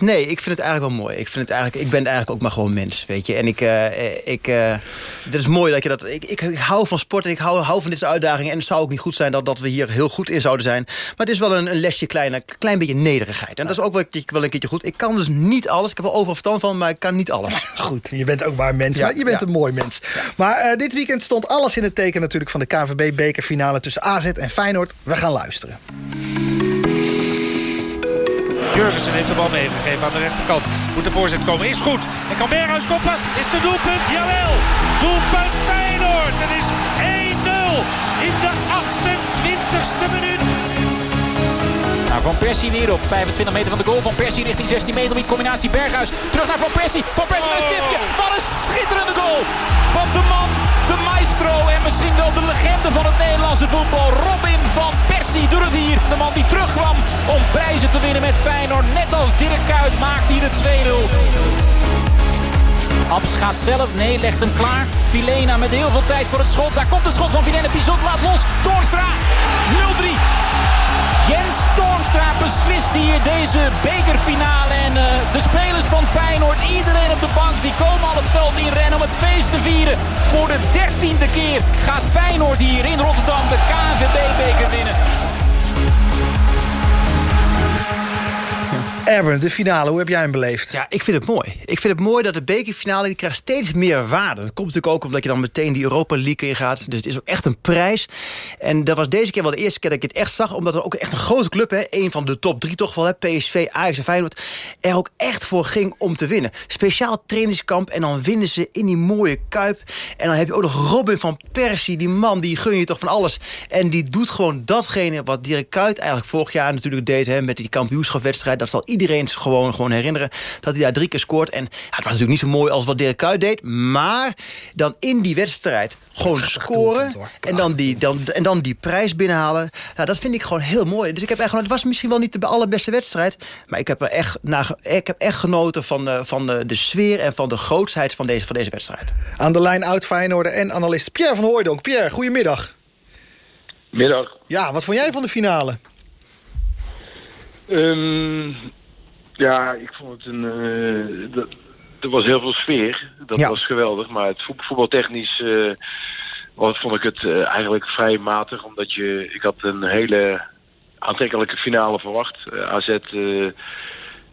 Nee, ik vind het eigenlijk wel mooi. Ik, vind het eigenlijk, ik ben eigenlijk ook maar gewoon mens, weet je. En ik, uh, ik, uh, het is mooi dat je dat... Ik, ik, ik hou van sport en ik hou, hou van dit soort uitdagingen. En het zou ook niet goed zijn dat, dat we hier heel goed in zouden zijn. Maar het is wel een, een lesje kleine, klein beetje nederigheid. En dat is ook wel, wel een keertje goed. Ik kan dus niet alles. Ik heb wel overal verstand van, maar ik kan niet alles. Goed, je bent ook maar een mens. Ja, maar je bent ja. een mooi mens. Ja. Maar uh, dit weekend stond alles in het teken natuurlijk van de KVB-bekerfinale tussen AZ en Feyenoord. We gaan luisteren. Jurgensen heeft de bal meegegeven aan de rechterkant. Moet de voorzet komen, is goed. En kan Berghuis koppen, is de doelpunt, jawel. Doelpunt Feyenoord, het is 1-0 in de 28ste minuut. Van Persie weer op 25 meter van de goal. Van Persie richting 16 meter met combinatie Berghuis. Terug naar Van Persie. Van Persie met een stiftje. Wat een schitterende goal van de man, de maestro en misschien wel de legende van het Nederlandse voetbal. Robin van Persie doet het hier. De man die terugkwam om prijzen te winnen met Feyenoord. Net als Dirk Kuyt maakt hier de 2-0. Abs gaat zelf, nee, legt hem klaar. Filena met heel veel tijd voor het schot. Daar komt het schot van Filena. Pizot laat los. Toornstra 0-3. Jens Toornstra beslist hier deze bekerfinale. En uh, de spelers van Feyenoord, iedereen op de bank, die komen al het veld in rennen om het feest te vieren. Voor de dertiende keer gaat Feyenoord hier in Rotterdam de KNVB-beker winnen. Erben, de finale, hoe heb jij hem beleefd? Ja, ik vind het mooi. Ik vind het mooi dat de bekerfinale die krijgt steeds meer waarde. Dat komt natuurlijk ook omdat je dan meteen die Europa League ingaat. Dus het is ook echt een prijs. En dat was deze keer wel de eerste keer dat ik het echt zag. Omdat er ook echt een grote club, hè, een van de top drie toch wel, hè, PSV, Ajax en Feyenoord, er ook echt voor ging om te winnen. Speciaal trainingskamp en dan winnen ze in die mooie Kuip. En dan heb je ook nog Robin van Persie, die man, die gun je toch van alles. En die doet gewoon datgene wat Dirk Kuyt eigenlijk vorig jaar natuurlijk deed, hè, met die kampioenschapwedstrijd. Dat zal iedereen gewoon, gewoon herinneren dat hij daar drie keer scoort. En ja, het was natuurlijk niet zo mooi als wat Dirk Kuyt deed. Maar dan in die wedstrijd gewoon scoren. En dan, die, dan, en dan die prijs binnenhalen. Ja, dat vind ik gewoon heel mooi. Dus ik heb echt, het was misschien wel niet de allerbeste wedstrijd. Maar ik heb, er echt, naar, ik heb echt genoten van, de, van de, de sfeer en van de grootsheid van deze, van deze wedstrijd. Aan de lijn oud Feyenoorder en analist Pierre van Hooijdonk. Pierre, goedemiddag. Middag. Ja, wat vond jij van de finale? Um, ja, ik vond het een... Uh, dat, er was heel veel sfeer. Dat ja. was geweldig. Maar het voetbaltechnisch uh, vond ik het uh, eigenlijk vrij matig. Omdat je... Ik had een hele aantrekkelijke finale verwacht. AZ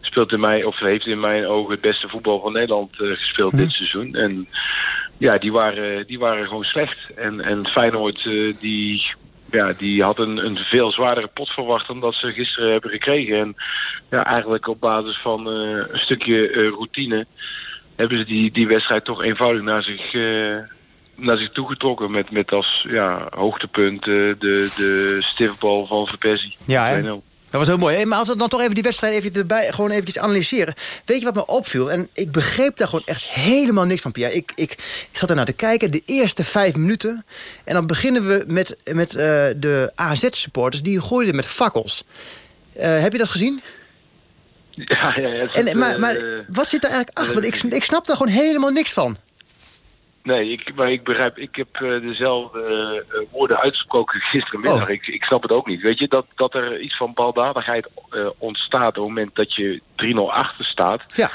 speelt in mij, of heeft in mijn ogen het beste voetbal van Nederland gespeeld hm. dit seizoen. En ja, die waren, die waren gewoon slecht. En, en Feyenoord die ja, die had een, een veel zwaardere pot verwacht dan dat ze gisteren hebben gekregen. En ja, eigenlijk op basis van uh, een stukje uh, routine hebben ze die, die wedstrijd toch eenvoudig naar zich, uh, naar zich toegetrokken. Met, met als ja, hoogtepunt de, de stiftbal van Verpersie. Ja? Dat was heel mooi. Maar als we dan toch even die wedstrijd even erbij, gewoon eventjes analyseren. Weet je wat me opviel? En ik begreep daar gewoon echt helemaal niks van, Pierre. Ik, ik, ik zat er naar te kijken, de eerste vijf minuten. En dan beginnen we met, met uh, de AZ-supporters. Die gooiden met fakkels. Uh, heb je dat gezien? Ja, ja. ja en, maar, maar uh, wat zit er eigenlijk achter? Want ik, ik snap daar gewoon helemaal niks van. Nee, ik, maar ik begrijp, ik heb uh, dezelfde uh, woorden uitgesproken gisterenmiddag. Oh. Ik, ik snap het ook niet. Weet je, dat, dat er iets van baldadigheid uh, ontstaat op het moment dat je 3-0 achter staat. Ja.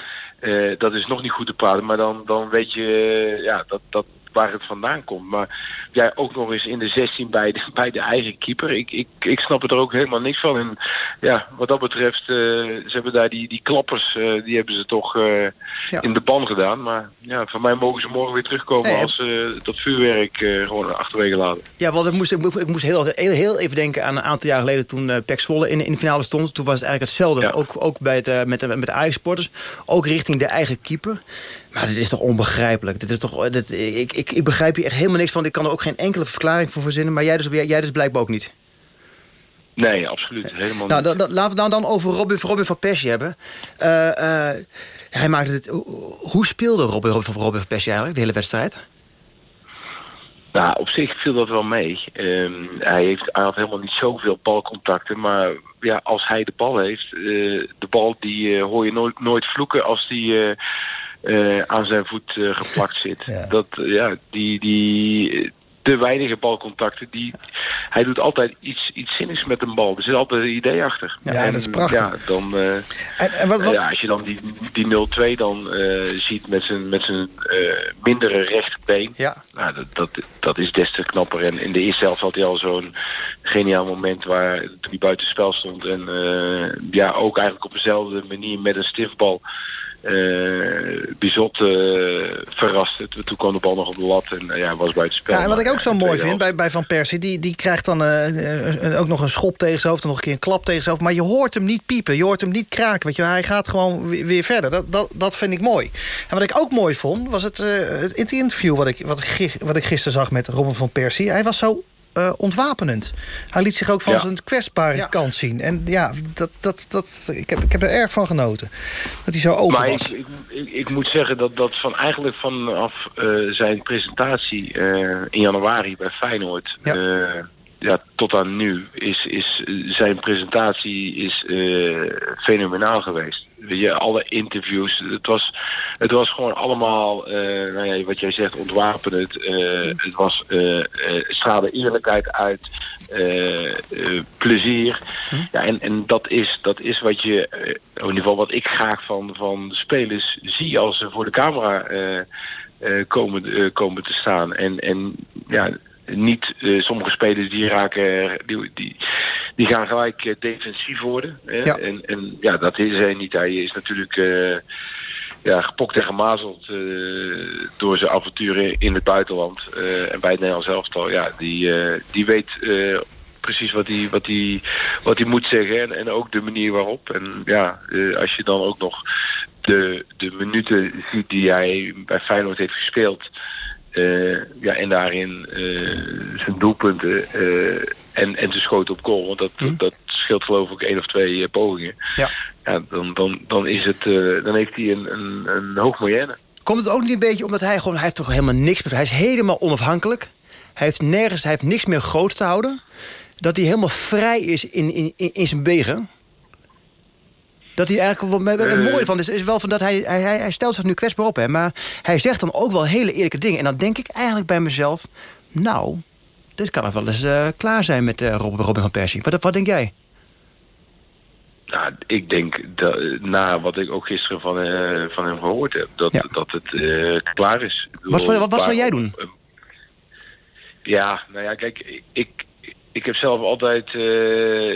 dat is nog niet goed te praten, maar dan, dan weet je ja, dat, dat, waar het vandaan komt. Maar jij ook nog eens in de 16 bij de, bij de eigen keeper. Ik, ik, ik snap er ook helemaal niks van. En ja, wat dat betreft, uh, ze hebben daar die, die klappers, uh, die hebben ze toch uh, ja. in de ban gedaan. Maar ja, van mij mogen ze morgen weer terugkomen hey, als ze dat vuurwerk gewoon achterwege laten. Ja, want ik moest, ik, ik moest heel, heel, heel, even denken aan een aantal jaar geleden toen uh, Pek Zwolle in, in de finale stond. Toen was het eigenlijk hetzelfde. Ja. Ook, ook bij het, met, de, met de Ajax-sporters. Ook richting de eigen keeper. Maar dit is toch onbegrijpelijk. Dit is toch, dit, ik, ik, ik begrijp hier echt helemaal niks van. Ik kan er ook geen enkele verklaring voor verzinnen. Maar jij dus, jij dus blijkbaar ook niet. Nee, absoluut. Helemaal Nou, niet. dan, dan- laten we het dan, dan over Robin, Robin van Persie hebben. Eh, eh, hij maakte het, hoe speelde Robin, Robin, van- Robin van Persie eigenlijk, de hele wedstrijd? Nou, op zich viel dat wel mee. Ehm, hij, heeft, hij had helemaal niet zoveel balcontacten. Maar ja, als hij de bal heeft... eh, de bal die eh, hoor je nooit, nooit vloeken als die eh, aan zijn voet eh, geplakt zit. Dat, ja, die, die, de weinige balcontacten, die, hij doet altijd iets, iets zinnigs met een bal. Er zit altijd een idee achter. Ja, dat is prachtig. Ja, dan, eh, En, en wat, wat, ja, als je dan die, die 0-2 dan eh, ziet met zijn, met zijn eh, mindere rechterbeen. Ja. Nou, dat, dat, dat is des te knapper. En in de eerste helft had hij al zo'n geniaal moment waar toen hij buiten spel stond. En eh, ja, ook eigenlijk op dezelfde manier met een stiftbal. Eh Bizot eh, verraste. Toen kwam de bal nog op de lat en eh, ja, was buiten spel. Ja, en wat ik ook zo mooi vind bij, bij Van Persie... die, die krijgt dan ook nog een schop tegen zijn hoofd... en nog een keer een klap tegen zijn hoofd. Maar je hoort hem niet piepen, je hoort hem niet kraken. Weet je, hij gaat gewoon weer, verder. Dat, dat, dat vind ik mooi. En wat ik ook mooi vond, was het, het interview... Wat ik, wat, ik, wat ik gisteren zag met Robin van Persie. Hij was zo eh, ontwapenend. Hij liet zich ook van Ja. zijn kwetsbare kant zien. En ja, dat, dat, dat, ik, heb, ik heb er erg van genoten. Dat hij zo open maar was. ik, ik, ik, ik moet zeggen dat, dat van eigenlijk vanaf eh, zijn presentatie eh, in januari bij Feyenoord... Ja. Ja, tot aan nu is, is zijn presentatie is, eh, fenomenaal geweest. Je, alle interviews, het was, het was gewoon allemaal, eh, nou ja, wat jij zegt, ontwapenend. Eh, Het was, straalde eerlijkheid uit, plezier. Ja, en, en dat, is, dat is wat je, in ieder geval wat ik graag van, van spelers zie als ze voor de camera komen, komen te staan. En, en ja, niet eh, sommige spelers die raken, die, die, die gaan gelijk eh, defensief worden. Hè? Ja. En, en ja, dat is hij niet. Hij is natuurlijk eh, ja, gepokt en gemazeld door zijn avonturen in het buitenland. en bij het Nederlands elftal, ja, die, die weet precies wat hij, wat, hij, wat hij moet zeggen. En, en ook de manier waarop. En ja, als je dan ook nog de, de minuten ziet die hij bij Feyenoord heeft gespeeld... Eh, ja, en daarin eh, zijn doelpunten eh, en, en zijn schoten op goal. Want dat, dat scheelt geloof ik één of twee pogingen. Ja. Ja, dan, dan, dan, is het, dan heeft hij een, een, een hoog moyenne. Komt het ook niet een beetje omdat hij gewoon... Hij heeft toch helemaal niks. Hij is helemaal onafhankelijk. Hij heeft nergens... Hij heeft niks meer groot te houden. Dat hij helemaal vrij is in, in, in, in zijn wegen. Dat hij eigenlijk... Het Eh. mooie van is, is wel van dat hij, hij, hij hij stelt zich nu kwetsbaar op. Hè, maar hij zegt dan ook wel hele eerlijke dingen. En dan denk ik eigenlijk bij mezelf... Nou, dit kan nog wel eens eh, klaar zijn met eh, Robin, van Persie. Wat, wat denk jij? Nou, ik denk, dat, na wat ik ook gisteren van, van hem gehoord heb, dat, dat het klaar is. Wat, wat, wat zou jij doen? Ja, nou ja, kijk, ik, ik heb zelf altijd eh,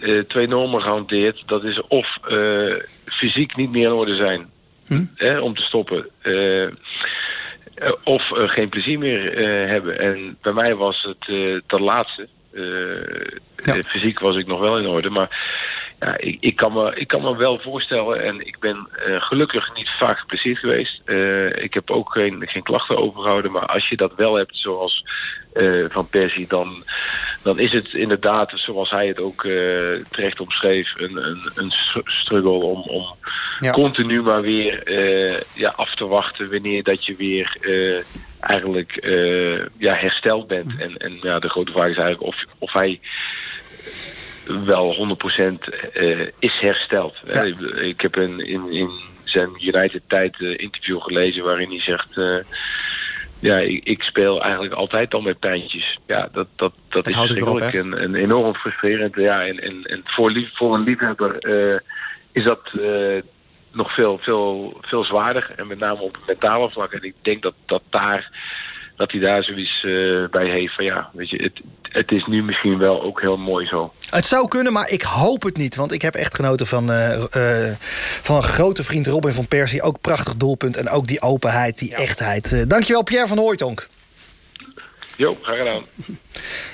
eh, twee normen gehanteerd. Dat is of eh, fysiek niet meer in orde zijn hè, om te stoppen. of geen plezier meer hebben. En bij mij was het dat laatste. Fysiek was ik nog wel in orde, maar ja, ik, ik, kan me, ik kan me wel voorstellen, en ik ben eh, gelukkig niet vaak geblesseerd geweest. Eh, ik heb ook geen, geen klachten overgehouden, maar als je dat wel hebt, zoals eh, Van Persie, dan, dan is het inderdaad, zoals hij het ook terecht omschreef, een, een, een str- struggle om, om Ja. continu maar weer ja, af te wachten wanneer dat je weer eigenlijk ja, hersteld bent. En, en ja, de grote vraag is eigenlijk of, of hij wel 100% eh, is hersteld. hè. Ik, heb een, in, in zijn United tijd eh, interview gelezen waarin hij zegt... eh, ja, ik, ik speel eigenlijk altijd al met pijntjes. Ja, dat, dat, dat, is houdt het erop, verschrikkelijk en, en enorm frustrerend. Ja, en, en, en voor, lief, voor een liefhebber eh, is dat eh, nog veel, veel, veel zwaarder. En met name op het mentale vlak. En ik denk dat, dat, daar, dat hij daar zoiets eh, bij heeft van ja, weet je, het, het is nu misschien wel ook heel mooi zo. Het zou kunnen, maar ik hoop het niet. Want ik heb echt genoten van, eh, eh, van een grote vriend Robin van Persie. Ook prachtig doelpunt en ook die openheid, die echtheid. Eh, dankjewel Pierre van Hooitonk. Jo, graag gedaan.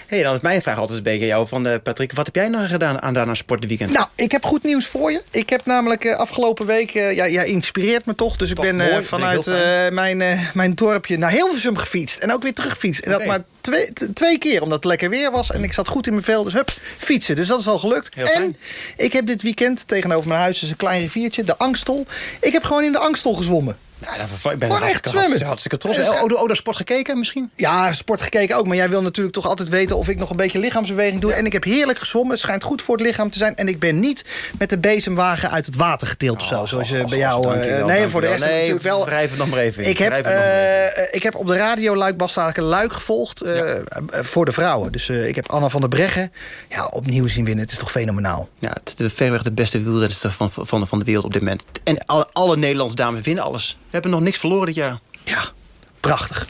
hey, dan is mijn vraag altijd een beetje jou van... eh, Patrick, wat heb jij nou gedaan aan daarna sport dit weekend? Nou, ik heb goed nieuws voor je. Ik heb namelijk eh, afgelopen week... eh, ja, jij inspireert me toch. Dus ik ben mooi, eh, vanuit eh, mijn, eh, mijn dorpje naar Hilversum gefietst. En ook weer teruggefietst. En dat maar twee, twee keer, omdat het lekker weer was. En ik zat goed in mijn vel. Dus hup, fietsen. Dus dat is al gelukt. Heel en fijn. ik heb dit weekend tegenover mijn huis... is een klein riviertje, de Angstel. Ik heb gewoon in de Angstel gezwommen. Ja, ik ben Gewoon echt hartstikke, zwemmen. hartstikke trots. Ja, dus- Oh, oh, oh, sport gekeken misschien? Ja, sport gekeken ook. Maar jij wil natuurlijk toch altijd weten of ik nog een beetje lichaamsbeweging doe. En ik heb heerlijk gezwommen. Het schijnt goed voor het lichaam te zijn. En ik ben niet met de bezemwagen uit het water getild of zo. Zoals je bij jou... eh, nee, voor de rest Nee, natuurlijk wel. wrijf het nog maar even in. Ik heb, even eh, ik heb op de radio Luik Bastaken Luik gevolgd eh, eh, voor de vrouwen. Dus eh, ik heb Anna van der Breggen ja, opnieuw zien winnen. Het is toch fenomenaal. Ja, het is de verreweg de beste wielrenster van, van, van de wereld op dit moment. En alle, alle Nederlandse dames winnen alles. Hebben nog niks verloren dit jaar. Ja, prachtig.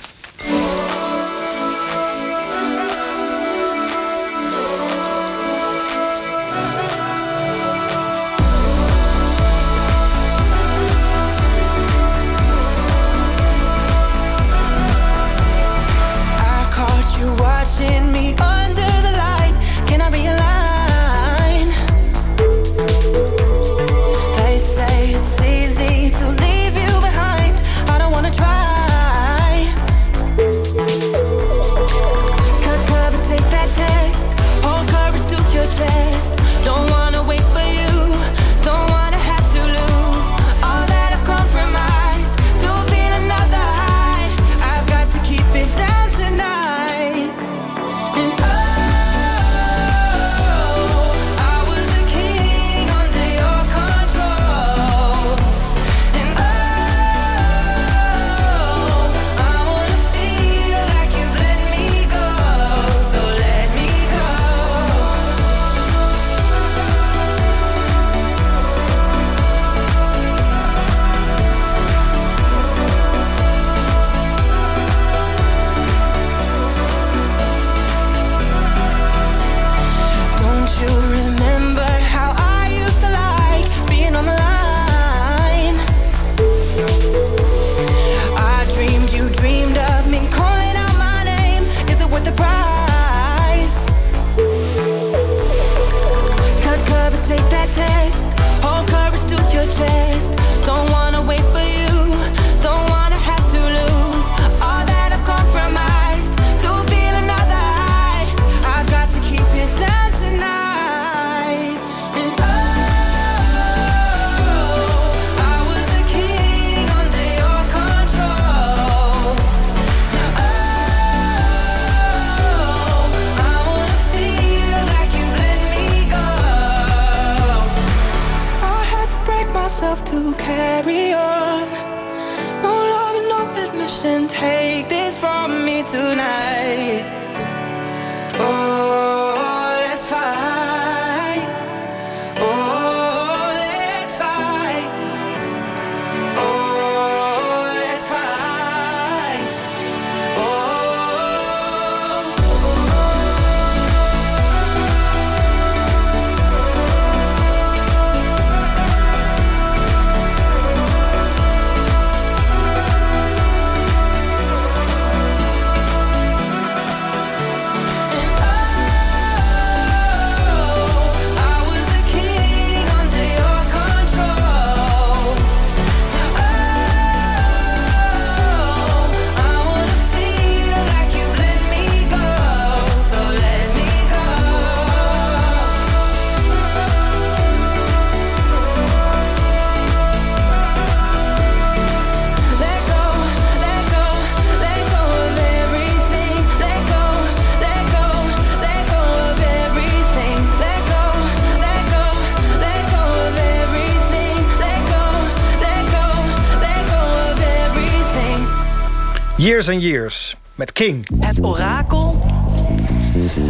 Years and Years met King. Het orakel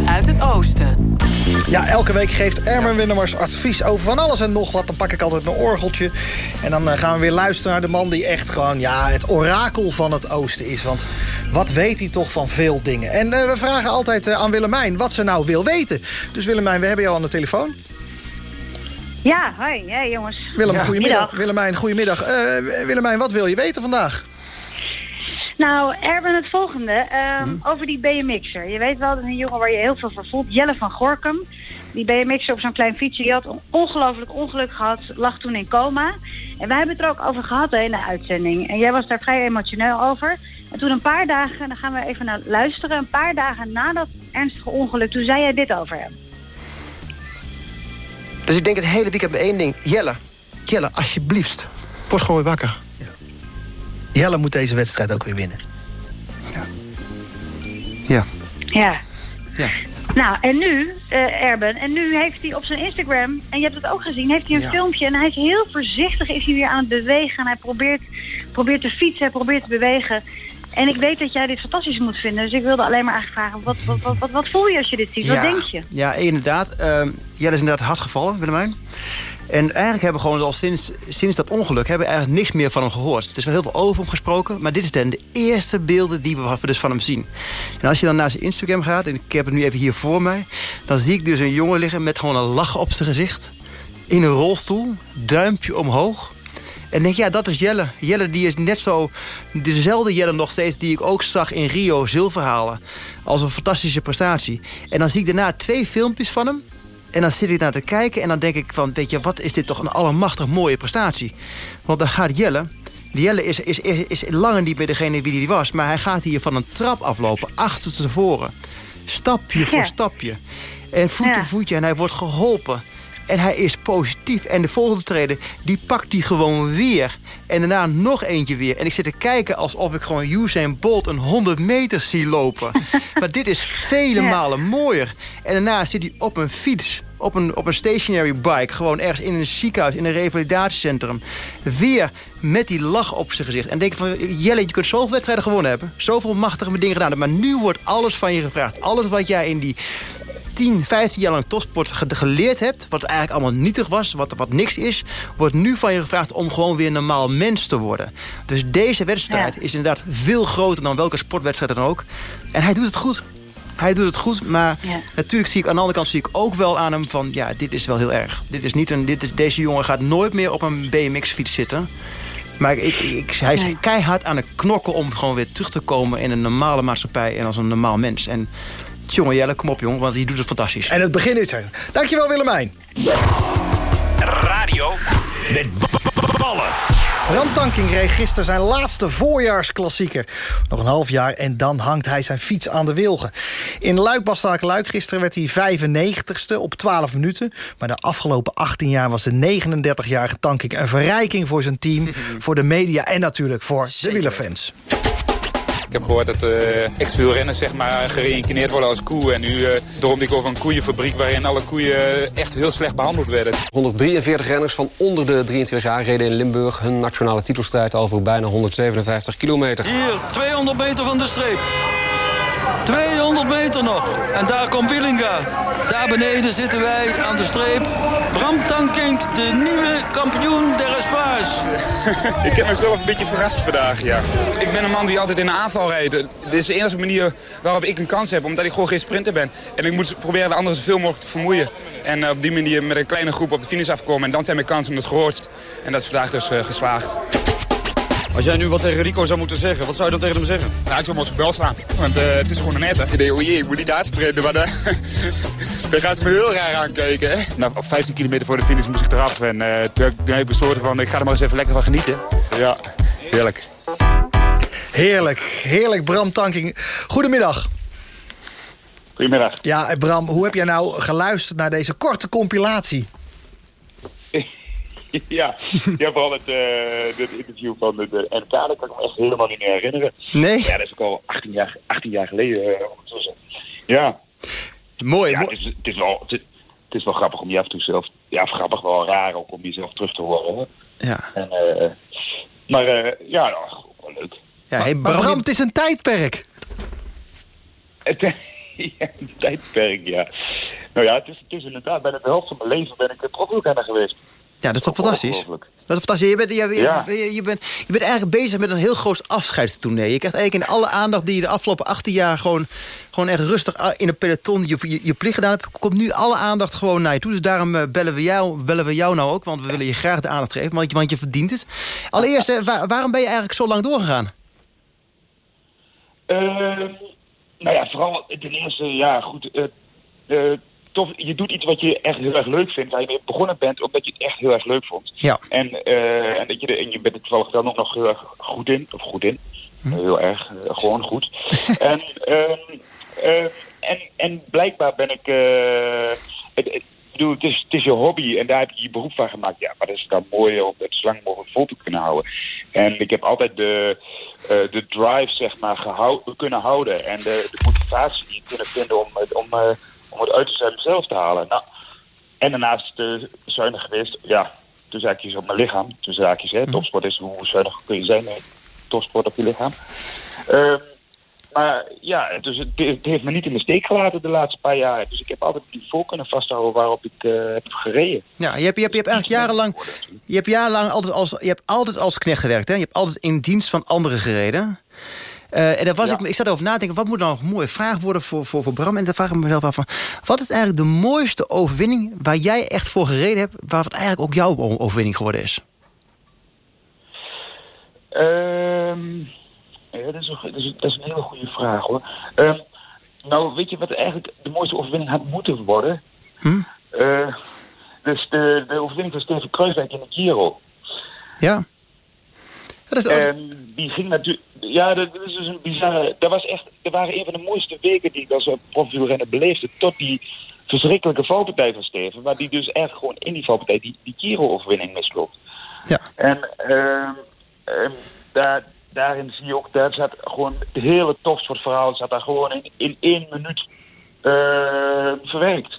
uit het oosten. Ja, elke week geeft Ermen Winnemars advies over van alles en nog wat. Dan pak ik altijd mijn orgeltje. En dan eh, gaan we weer luisteren naar de man die echt gewoon... ja, het orakel van het oosten is. Want wat weet hij toch van veel dingen? En eh, we vragen altijd eh, aan Willemijn wat ze nou wil weten. Dus Willemijn, we hebben jou aan de telefoon. Ja, hoi. Hey, jongens. Willem, Ja. goedemiddag. Middag. Willemijn, goedemiddag. Eh, Willemijn, wat wil je weten vandaag? Nou, Erben, het volgende. Ehm, Over die BMX'er. Je weet wel, dat is een jongen waar je heel veel voor voelt. Jelle van Gorkum. Die BMX'er op zo'n klein fietsje. Die had een ongelooflijk ongeluk gehad. Lag toen in coma. En wij hebben het er ook over gehad hè, in de uitzending. En jij was daar vrij emotioneel over. En toen een paar dagen, dan gaan we even naar luisteren. Een paar dagen na dat ernstige ongeluk, toen zei jij dit over hem. Dus ik denk het hele weekend één ding. Jelle, Jelle, alsjeblieft. Word gewoon weer wakker. Jelle moet deze wedstrijd ook weer winnen. Ja. Ja. Ja. Nou, en nu, eh, Erben, en nu heeft hij op zijn Instagram, en je hebt het ook gezien, heeft hij een Ja. filmpje en hij is heel voorzichtig, is hij weer aan het bewegen en hij probeert, probeert te fietsen, hij probeert te bewegen. En ik weet dat jij dit fantastisch moet vinden, dus ik wilde alleen maar eigenlijk vragen, wat, wat, wat, wat, wat voel je als je dit ziet? Wat denk je? Ja, inderdaad. Ehm Jelle is inderdaad hard gevallen, Willemijn. En eigenlijk hebben we gewoon al sinds, sinds dat ongeluk... hebben we eigenlijk niks meer van hem gehoord. Er is wel heel veel over hem gesproken... maar dit is dan de eerste beelden die we dus van hem zien. En als je dan naar zijn Instagram gaat... en ik heb het nu even hier voor mij... dan zie ik dus een jongen liggen met gewoon een lach op zijn gezicht. In een rolstoel, duimpje omhoog... En denk, ja, dat is Jelle. Jelle die is net zo dezelfde Jelle nog steeds... die ik ook zag in Rio zilver halen. Als een fantastische prestatie. En dan zie ik daarna twee filmpjes van hem. En dan zit ik naar te kijken en dan denk ik van... weet je, wat is dit toch een allemachtig mooie prestatie. Want dan gaat Jelle... Die Jelle is, is, is, is langer niet meer degene wie hij was... maar hij gaat hier van een trap aflopen, achter tevoren. Stapje voor stapje. En voet Ja. voor voetje en hij wordt geholpen. En hij is positief. En de volgende treden, die pakt hij gewoon weer. En daarna nog eentje weer. En ik zit te kijken alsof ik gewoon Usain Bolt een 100 meter zie lopen. maar dit is vele Ja. malen mooier. En daarna zit hij op een fiets. Op een, op een stationary bike. Gewoon ergens in een ziekenhuis, in een revalidatiecentrum. Weer met die lach op zijn gezicht. En denk van, Jelle, je kunt zoveel wedstrijden gewonnen hebben. Zoveel machtige dingen gedaan hebben. Maar nu wordt alles van je gevraagd. Alles wat jij in die 10, 15 jaar lang topsport ge- geleerd hebt... wat eigenlijk allemaal nietig was, wat, wat niks is... wordt nu van je gevraagd om gewoon weer een normaal mens te worden. Dus deze wedstrijd is inderdaad veel groter dan welke sportwedstrijd dan ook. En hij doet het goed. Hij doet het goed, maar natuurlijk zie ik aan de andere kant zie ik ook wel aan hem van... ja, dit is wel heel erg. Dit is niet een, dit is, deze jongen gaat nooit meer op een BMX-fiets zitten... Maar ik, ik, hij is keihard aan het knokken om gewoon weer terug te komen... in een normale maatschappij en als een normaal mens. En jongen, Jelle, kom op jongen, want die doet het fantastisch. En het begin is er. Dankjewel Willemijn. Radio met ballen. Bram Tankink reed gisteren zijn laatste voorjaarsklassieker. Nog een half jaar en dan hangt hij zijn fiets aan de wilgen. In luik bastaken luik gisteren werd hij 95ste op 12 minuten. Maar de afgelopen 18 jaar was de 39-jarige Tankink... een verrijking voor zijn team, voor de media... en natuurlijk voor de wielerfans. Ik heb gehoord dat uh, ex-wielrenners zeg maar, gereïncarneerd worden als koe. En nu uh, droomde ik over een koeienfabriek waarin alle koeien echt heel slecht behandeld werden. 143 renners van onder de 23 jaar reden in Limburg... hun nationale titelstrijd over bijna 157 kilometer. Hier, 200 meter van de streep. 200 meter nog. En daar komt Billinga. Daar beneden zitten wij aan de streep. Bram Tankink, de nieuwe kampioen der Espoirs. ik heb mezelf een beetje verrast vandaag, ja. Ik ben een man die altijd in de aanval rijdt. Dit is de enige manier waarop ik een kans heb, omdat ik gewoon geen sprinter ben. En ik moet proberen de anderen zoveel mogelijk te vermoeien. En uh, op die manier met een kleine groep op de finish afkomen. En dan zijn mijn kansen het grootst. En dat is vandaag dus uh, geslaagd. Als jij nu wat tegen Rico zou moeten zeggen, wat zou je dan tegen hem zeggen? Nou, ik zou hem op zijn bel slaan. Want uh, het is gewoon een nette. Ik denk, oh jee, ik moet niet uitsprinten. Maar dan, dan gaan ze me heel raar aankijken. Hè? Nou, op 15 kilometer voor de finish moest ik eraf. En uh, toen heb ik besloten van, ik ga er maar eens even lekker van genieten. Ja, heerlijk. Heerlijk, heerlijk Bram Tanking. Goedemiddag. Goedemiddag. Ja, Bram, hoe heb jij nou geluisterd naar deze korte compilatie? Ja, ja vooral het, uh, het interview van de, de NK, dat kan ik me echt helemaal niet meer herinneren. Nee? Ja, dat is ook al 18 jaar, 18 jaar geleden uh, ondertussen. Ja. Mooi. Ja, het, is, het, is wel, het, is, het, is wel grappig om je af en toe zelf... Ja, grappig, wel raar ook om jezelf terug te horen. Ja. En, uh, maar ja, nou, wel leuk. Ja, hey, Bram, maar Bram, het is een tijdperk. Het, ja, een tijdperk, ja. Nou ja, het is, het is inderdaad, bijna de helft van mijn leven ben ik profwielrenner geweest. Ja, dat is toch fantastisch? Dat is fantastisch. Je bent, je, ja. je, je, bent, je bent eigenlijk bezig met een heel groot afscheidstournee. Je krijgt eigenlijk in alle aandacht die je de afgelopen 18 jaar gewoon, gewoon echt rustig in een peloton je, je, je plicht gedaan hebt, komt nu alle aandacht gewoon naar je toe. Dus daarom bellen we jou, bellen we jou nou ook, want we willen je graag de aandacht geven, want je, want je verdient het. Allereerst, waar, waarom ben je eigenlijk zo lang doorgegaan? Ehm, nou ja, vooral ten eerste, ja, goed. eh, eh, tof, je doet iets wat je echt heel erg leuk vindt, waar je mee begonnen bent, omdat je het echt heel erg leuk vond. Ja. En, eh, en, dat je en je bent er toevallig wel nog, nog heel erg goed in, of goed in. Heel erg, eh, gewoon goed. en, ehm, eh, en, en blijkbaar ben ik... eh, het, ik bedoel, het, is, het is je hobby en daar heb je je beroep van gemaakt. Ja, maar dat is dan mooi om het zo lang mogelijk vol te kunnen houden. En ik heb altijd de, de drive, zeg maar, kunnen houden. En de, de motivatie kunnen vinden om, om, om het uiterste uit mezelf te halen. Nou, en daarnaast uh, zuinig geweest, ja, toen zaakjes op mijn lichaam. Toen zaakjes, hè, topsport is hoe zuinig kun je zijn met topsport op je lichaam. Ehm, maar ja, dus het, het heeft me niet in de steek gelaten de laatste paar jaar. Dus ik heb altijd het niveau kunnen vasthouden waarop ik eh, heb gereden. Ja, je hebt, je hebt, je hebt eigenlijk jarenlang, je hebt jarenlang altijd als, je hebt altijd als knecht gewerkt. Hè? Je hebt altijd in dienst van anderen gereden. Eh, en dan was ik, ik zat erover na te denken, wat moet nou een mooie vraag worden voor, voor, voor Bram? En dan vraag ik mezelf af van, wat is eigenlijk de mooiste overwinning waar jij echt voor gereden hebt, waar het eigenlijk ook jouw overwinning geworden is? Ehm, ja, dat, is een, dat, is, dat is een hele goede vraag hoor. Ehm, nou, weet je wat eigenlijk de mooiste overwinning had moeten worden? Hm? Eh, dus de, de overwinning van Steven Kruiswijk in de Giro. Ja. Dat is En die ging natuurlijk... Ja, dat, dat is dus een bizarre... Dat, was echt, dat waren een van de mooiste weken die ik als profielrenner beleefde. Tot die verschrikkelijke valpartij van Steven. Waar die dus echt gewoon in die valpartij die, die Giro-overwinning misloopt. Ja. En ehm, ehm, daar, daarin zie je ook... Daar zat gewoon het hele topsportverhaal zat daar gewoon in, in één minuut eh, verwerkt.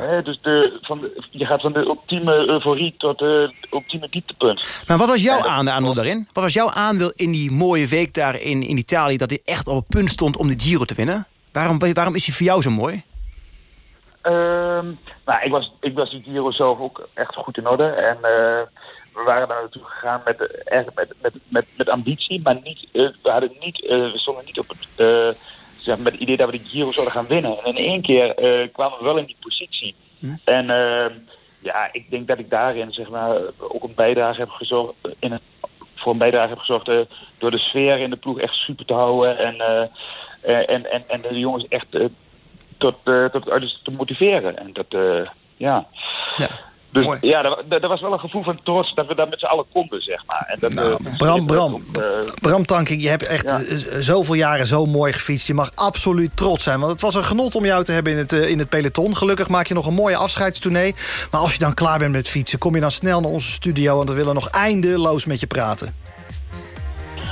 Ja. Dus de, van de, je gaat van de ultieme euforie tot het ultieme dieptepunt. Maar wat was jouw aandeel daarin? Wat was jouw aandeel in die mooie week daar in, in Italië... dat hij echt op het punt stond om de Giro te winnen? Waarom, waarom is hij voor jou zo mooi? Ehm, nou, ik was, ik was die Giro zelf ook echt goed in orde. En eh, we waren daar naartoe gegaan met, eh, echt met, met, met, met ambitie. Maar niet, eh, we, hadden niet, we stonden niet op het, zeg, met het idee dat we de Giro zouden gaan winnen. En in één keer eh, kwamen we wel in die positie. En ehm, ja, ik denk dat ik daarin zeg maar, ook een bijdrage heb gezorgd... In een, voor een bijdrage heb gezorgd eh, door de sfeer in de ploeg echt super te houden. En, eh, eh, en, en, en de jongens echt eh, tot, eh, tot uiterste te motiveren. En dat, eh, ja. Dus ja, dat, dat was wel een gevoel van trots dat we dat met z'n allen konden, zeg maar. En dat, eh, Bram, Bram, eh, Bram Tankink, je hebt echt Ja. eh, zoveel jaren zo mooi gefietst. Je mag absoluut trots zijn. Want het was een genot om jou te hebben in het, in het peloton. Gelukkig maak je nog een mooie afscheidstournee. Maar als je dan klaar bent met fietsen, kom je dan snel naar onze studio... want we willen nog eindeloos met je praten.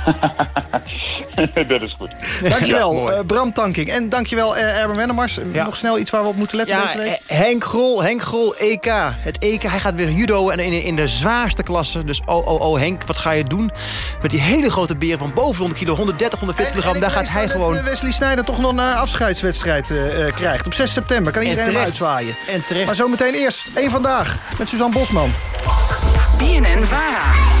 dat is goed. Dankjewel, Ja, eh, Bram Tankink. En dankjewel, uh, Erben Wennemars. Nog snel iets waar we op moeten letten Ja, deze week? eh, Henk Grol, Henk Grol, EK. Het EK, hij gaat weer judo en in, in de zwaarste klasse. Dus oh, oh, oh, Henk, wat ga je doen? Met die hele grote beren van boven 100 kilo, 130, 140 kilogram. Daar gaat hij gewoon... eh, Wesley Sneijder toch nog een eh, afscheidswedstrijd eh, eh, krijgt. Op 6 september kan iedereen hem uitzwaaien. En terecht. Maar zometeen eerst één vandaag met Suzanne Bosman. BNN Vara.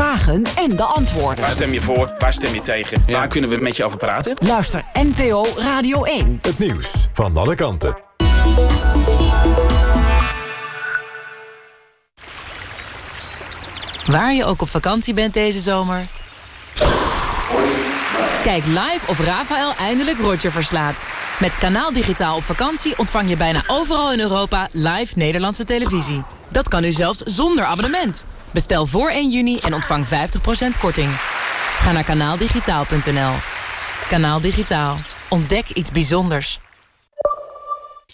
vragen en de antwoorden. Waar stem je voor? Waar stem je tegen? Waar kunnen we met je over praten? Luister NPO Radio 1. Het nieuws van alle kanten. Waar je ook op vakantie bent deze zomer. Kijk live of Rafael eindelijk Roger verslaat. Met Kanaal Digitaal op vakantie ontvang je bijna overal in Europa live Nederlandse televisie. Dat kan nu zelfs zonder abonnement. Bestel voor 1 juni en ontvang 50% korting. Ga naar kanaaldigitaal.nl. Kanaal Digitaal. Ontdek iets bijzonders.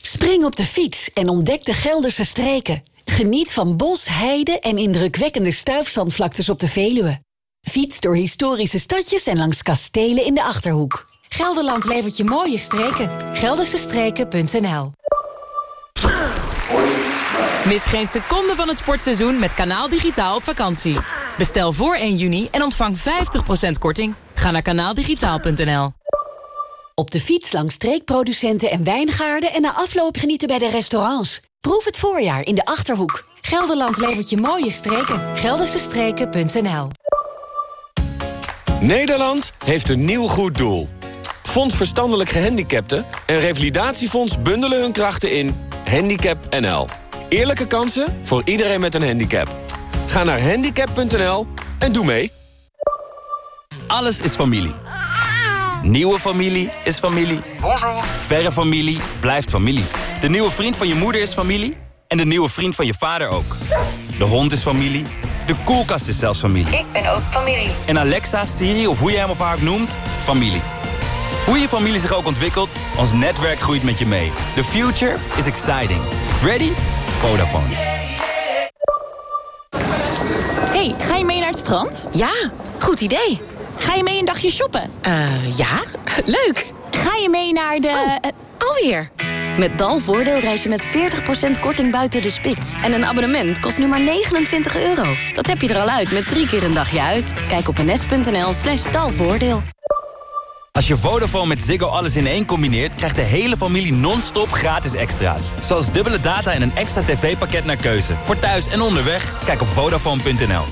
Spring op de fiets en ontdek de Gelderse streken. Geniet van bos, heide en indrukwekkende stuifzandvlaktes op de Veluwe. Fiets door historische stadjes en langs kastelen in de Achterhoek. Gelderland levert je mooie streken. Geldersestreken.nl Mis geen seconde van het sportseizoen met Kanaal Digitaal op vakantie. Bestel voor 1 juni en ontvang 50% korting. Ga naar kanaaldigitaal.nl. Op de fiets langs streekproducenten en wijngaarden... en na afloop genieten bij de restaurants. Proef het voorjaar in de Achterhoek. Gelderland levert je mooie streken. Geldersestreken.nl Nederland heeft een nieuw goed doel. Fonds Verstandelijk Gehandicapten en Revalidatiefonds bundelen hun krachten in Handicap NL. Eerlijke kansen voor iedereen met een handicap. Ga naar handicap.nl en doe mee. Alles is familie. Nieuwe familie is familie. Bonjour. Verre familie blijft familie. De nieuwe vriend van je moeder is familie. En de nieuwe vriend van je vader ook. De hond is familie. De koelkast is zelfs familie. Ik ben ook familie. En Alexa, Siri of hoe je hem of haar ook noemt, familie. Hoe je familie zich ook ontwikkelt, ons netwerk groeit met je mee. The future is exciting. Ready? Vodafone. hey, ga je mee naar het strand? Ja, goed idee. Ga je mee een dagje shoppen? Eh, ja, leuk. Ga je mee naar de... Oh, alweer. Met Dalvoordeel reis je met 40% korting buiten de spits. En een abonnement kost nu maar 29 euro. Dat heb je er al uit met drie keer een dagje uit. Kijk op ns.nl slash dalvoordeel. Als je Vodafone met Ziggo alles in één combineert... krijgt de hele familie non-stop gratis extra's. Zoals dubbele data en een extra tv-pakket naar keuze. Voor thuis en onderweg, kijk op Vodafone.nl.